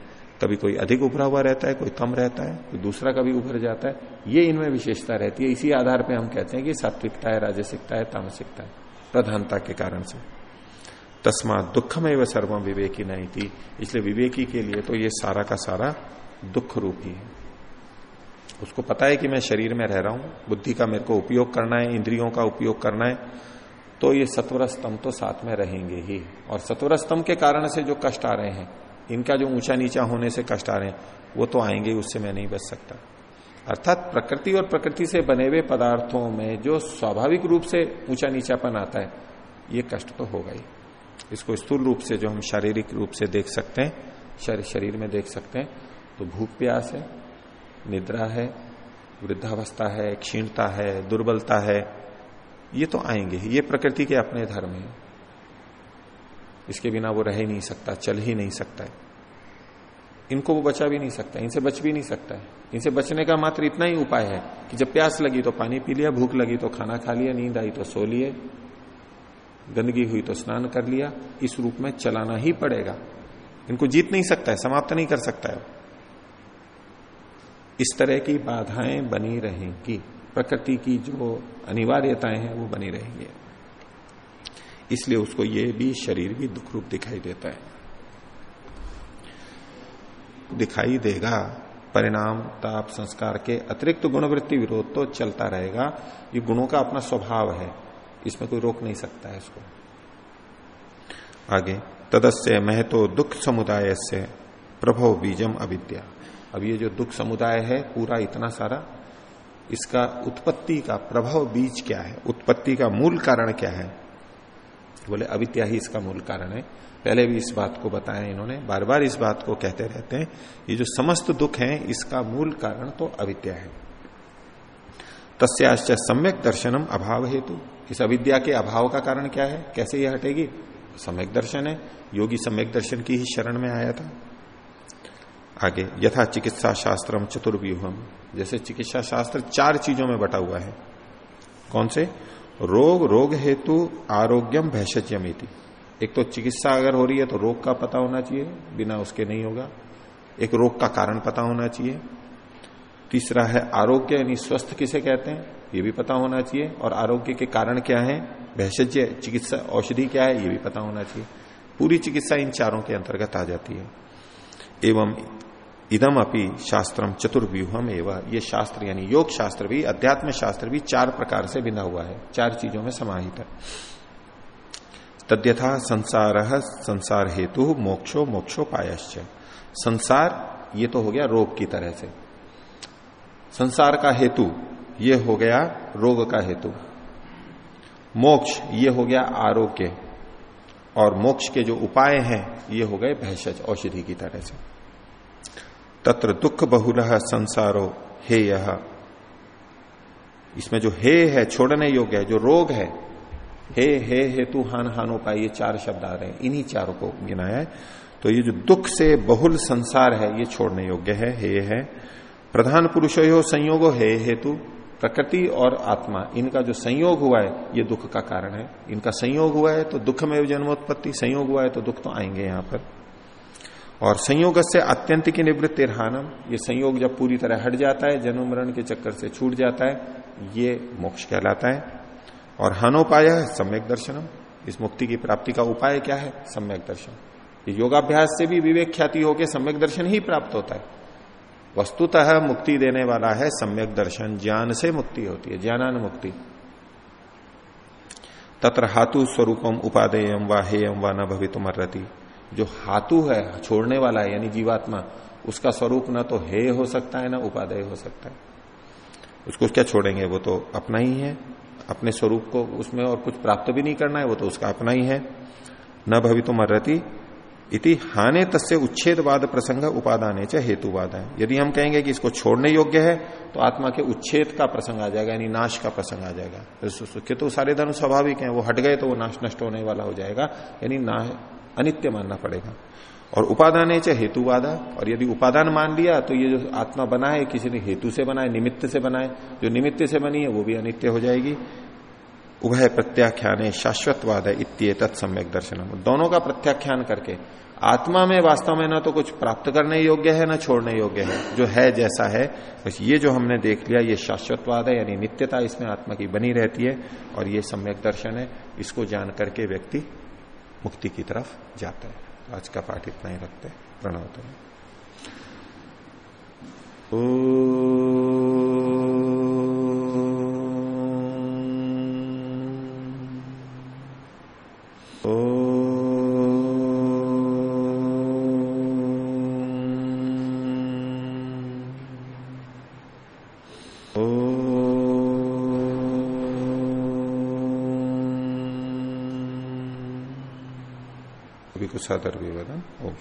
कभी कोई अधिक उभरा हुआ रहता है, कोई कम रहता है, कोई दूसरा कभी उभर जाता है, ये इनमें विशेषता रहती है। इसी आधार पर हम कहते हैं कि सात्विकता है, राजसिकता है, तामसिकता है, प्रधानता के कारण से। तस्मा दुखमय व सर्वम विवेकी नहीं थी इसलिए विवेकी के लिए तो ये सारा का सारा दुख रूप ही है। उसको पता है कि मैं शरीर में रह रहा हूँ, बुद्धि का मेरे को उपयोग करना है, इंद्रियों का उपयोग करना है तो ये सत्वर स्तंभ तो साथ में रहेंगे ही। और सत्वर स्तंभ के कारण से जो कष्ट आ रहे हैं इनका जो ऊँचा नीचा होने से कष्ट आ रहे हैं वो तो आएँगे उससे मैं नहीं बच सकता। अर्थात प्रकृति और प्रकृति से बने हुए पदार्थों में जो स्वाभाविक रूप से ऊँचा नीचापन आता है ये कष्ट तो होगा ही। इसको स्थूल रूप से जो हम शारीरिक रूप से देख सकते हैं शर, शरीर में देख सकते हैं तो भूख प्यास है निद्रा है वृद्धावस्था है क्षीणता है दुर्बलता है ये तो आएँगे, ये प्रकृति के अपने धर्म है। इसके बिना वो रह ही नहीं सकता, चल ही नहीं सकता है। इनको वो बचा भी नहीं सकता, इनसे बच भी नहीं सकता है। इनसे बचने का मात्र इतना ही उपाय है कि जब प्यास लगी तो पानी पी लिया, भूख लगी तो खाना खा लिया, नींद आई तो सो लिए, गंदगी हुई तो स्नान कर लिया, इस रूप में चलाना ही पड़ेगा। इनको जीत नहीं सकता है, समाप्त नहीं कर सकता है इस तरह की बाधाएँ बनी रहेंगी। प्रकृति की जो अनिवार्यताएँ हैं, वो बनी रहेंगी। इसलिए उसको ये भी शरीर भी दुख रूप दिखाई देता है। दिखाई देगा, परिणाम, ताप, संस्कार के अतिरिक्त तो गुणवृत्ति विरोध तो चलता रहेगा। ये गुणों का अपना स्वभाव है। इसमें कोई रोक नहीं सकता है इसको। आगे, तदस्य महतो दुख समुदाय से प्रभव बीजम अविद्या। अब ये जो दुख समुदाय है, पूरा इतना सारा इसका उत्पत्ति का प्रभाव बीज क्या है? उत्पत्ति का मूल कारण क्या है? बोले, अविद्या ही इसका मूल कारण है। पहले भी इस बात को बताया इन्होंने। बार बार इस बात को कहते रहते हैं, ये जो समस्त दुख है, इसका मूल कारण तो अविद्या है। तस्याश्च सम्यक दर्शनम अभाव हेतु। इस अविद्या के अभाव का कारण क्या है? कैसे यह हटेगी? सम्यक दर्शन है। योगी सम्यक दर्शन की ही शरण में आया था। आगे, यथा चिकित्सा शास्त्रम चतुर्व्यूहम। जैसे चिकित्सा शास्त्र चार चीज़ों में बटा हुआ है। कौन से? रोग रोग हेतु आरोग्यम भैषज्यमिति एक तो चिकित्सा अगर हो रही है तो रोग का पता होना चाहिए, बिना उसके नहीं होगा। एक रोग का कारण पता होना चाहिए। तीसरा है आरोग्य, यानी स्वस्थ किसे कहते हैं? ये भी पता होना चाहिए। और आरोग्य के कारण क्या है? भेषज चिकित्सा औषधि क्या है? ये भी पता होना चाहिए। पूरी चिकित्सा इन चारों के अंतर्गत आ जाती है। एवं इदम अपनी शास्त्रम चतुर्व्यूहम एवं ये शास्त्र यानी योग शास्त्र भी अध्यात्म शास्त्र भी चार प्रकार से बिना हुआ है, चार चीज़ों में समाहित है। तद्यथा संसार संसार हेतु, मोक्षो मोक्षो पायश्च संसार, ये तो हो गया रोग की तरह से। संसार का हेतु, ये हो गया रोग का हेतु। मोक्ष, ये हो गया आरोग्य। और मोक्ष के जो उपाय हैं, ये हो गए भैषज, औषधि की तरह से। तत्र दुख बहुल संसारो हे यह इसमें जो हे है, छोड़ने योग्य है, जो रोग है, हे हे हेतु हान हानो उपाय ये चार शब्द आ रहे हैं, इन्हीं चारों को गिनाया है। तो ये जो दुख से बहुल संसार है, ये छोड़ने योग्य है, हे, है। प्रधान पुरुषो यो संयोगो हे, हेतु, प्रकृति और आत्मा, इनका जो संयोग हुआ है, ये दुख का कारण है। इनका संयोग हुआ है तो दुख में जन्मोत्पत्ति, संयोग हुआ है तो दुख तो आएँगे यहाँ पर। और संयोग से अत्यंत की निवृत्ति हानम ये संयोग जब पूरी तरह हट जाता है, जन्म मरण के चक्कर से छूट जाता है, ये मोक्ष कहलाता है। और हानोपाय सम्यक दर्शनम। इस मुक्ति की प्राप्ति का उपाय क्या है? सम्यक दर्शन। ये योगाभ्यास से भी विवेक ख्याति होकर सम्यक दर्शन ही प्राप्त होता है। वस्तुतः मुक्ति देने वाला है सम्यक दर्शन, ज्ञान से मुक्ति होती है ज्ञानान मुक्ति तत्र हाथु स्वरूपम उपादेयम व हेयम व न भवितुम अर्ति जो हाथु है छोड़ने वाला है यानी जीवात्मा उसका स्वरूप ना तो हे हो सकता है ना उपादेय हो सकता है। उसको क्या छोड़ेंगे? वो तो अपना ही है। अपने स्वरूप को उसमें और कुछ प्राप्त भी नहीं करना है वो तो उसका अपना ही है। न भवितुम अर्ति इति हाने तस्य उच्छेदवाद प्रसंग उपादान च हेतुवाद है। यदि हम कहेंगे कि इसको छोड़ने योग्य है तो आत्मा के उच्छेद का प्रसंग आ जाएगा यानी नाश का प्रसंग आ जाएगा। तो, तो सारे धर्म स्वाभाविक हैं वो हट गए तो वो नाश नष्ट होने वाला हो जाएगा। यानी अनित्य मानना पड़ेगा। और उपादान च हेतुवादा, और यदि उपादान मान लिया तो ये जो आत्मा बना है, किसी ने हेतु से बनाए, निमित्त से बनाए, जो निमित्त से बनी है, वो भी अनित्य हो जाएगी। उभय प्रत्याख्यान शाश्वतवाद है इत्य तत्सम्यक दर्शन दोनों का प्रत्याख्यान करके, आत्मा में वास्तव में ना तो कुछ प्राप्त करने योग्य है, ना छोड़ने योग्य है। जो है जैसा है, बस ये जो हमने देख लिया, ये शाश्वतवाद है, यानी नित्यता इसमें आत्मा की बनी रहती है, और ये सम्यक दर्शन है। इसको जान करके व्यक्ति मुक्ति की तरफ़ जाता है। आज का पाठ इतना ही रखते हैं। प्रणव तो कुछ सादर विवरण ओम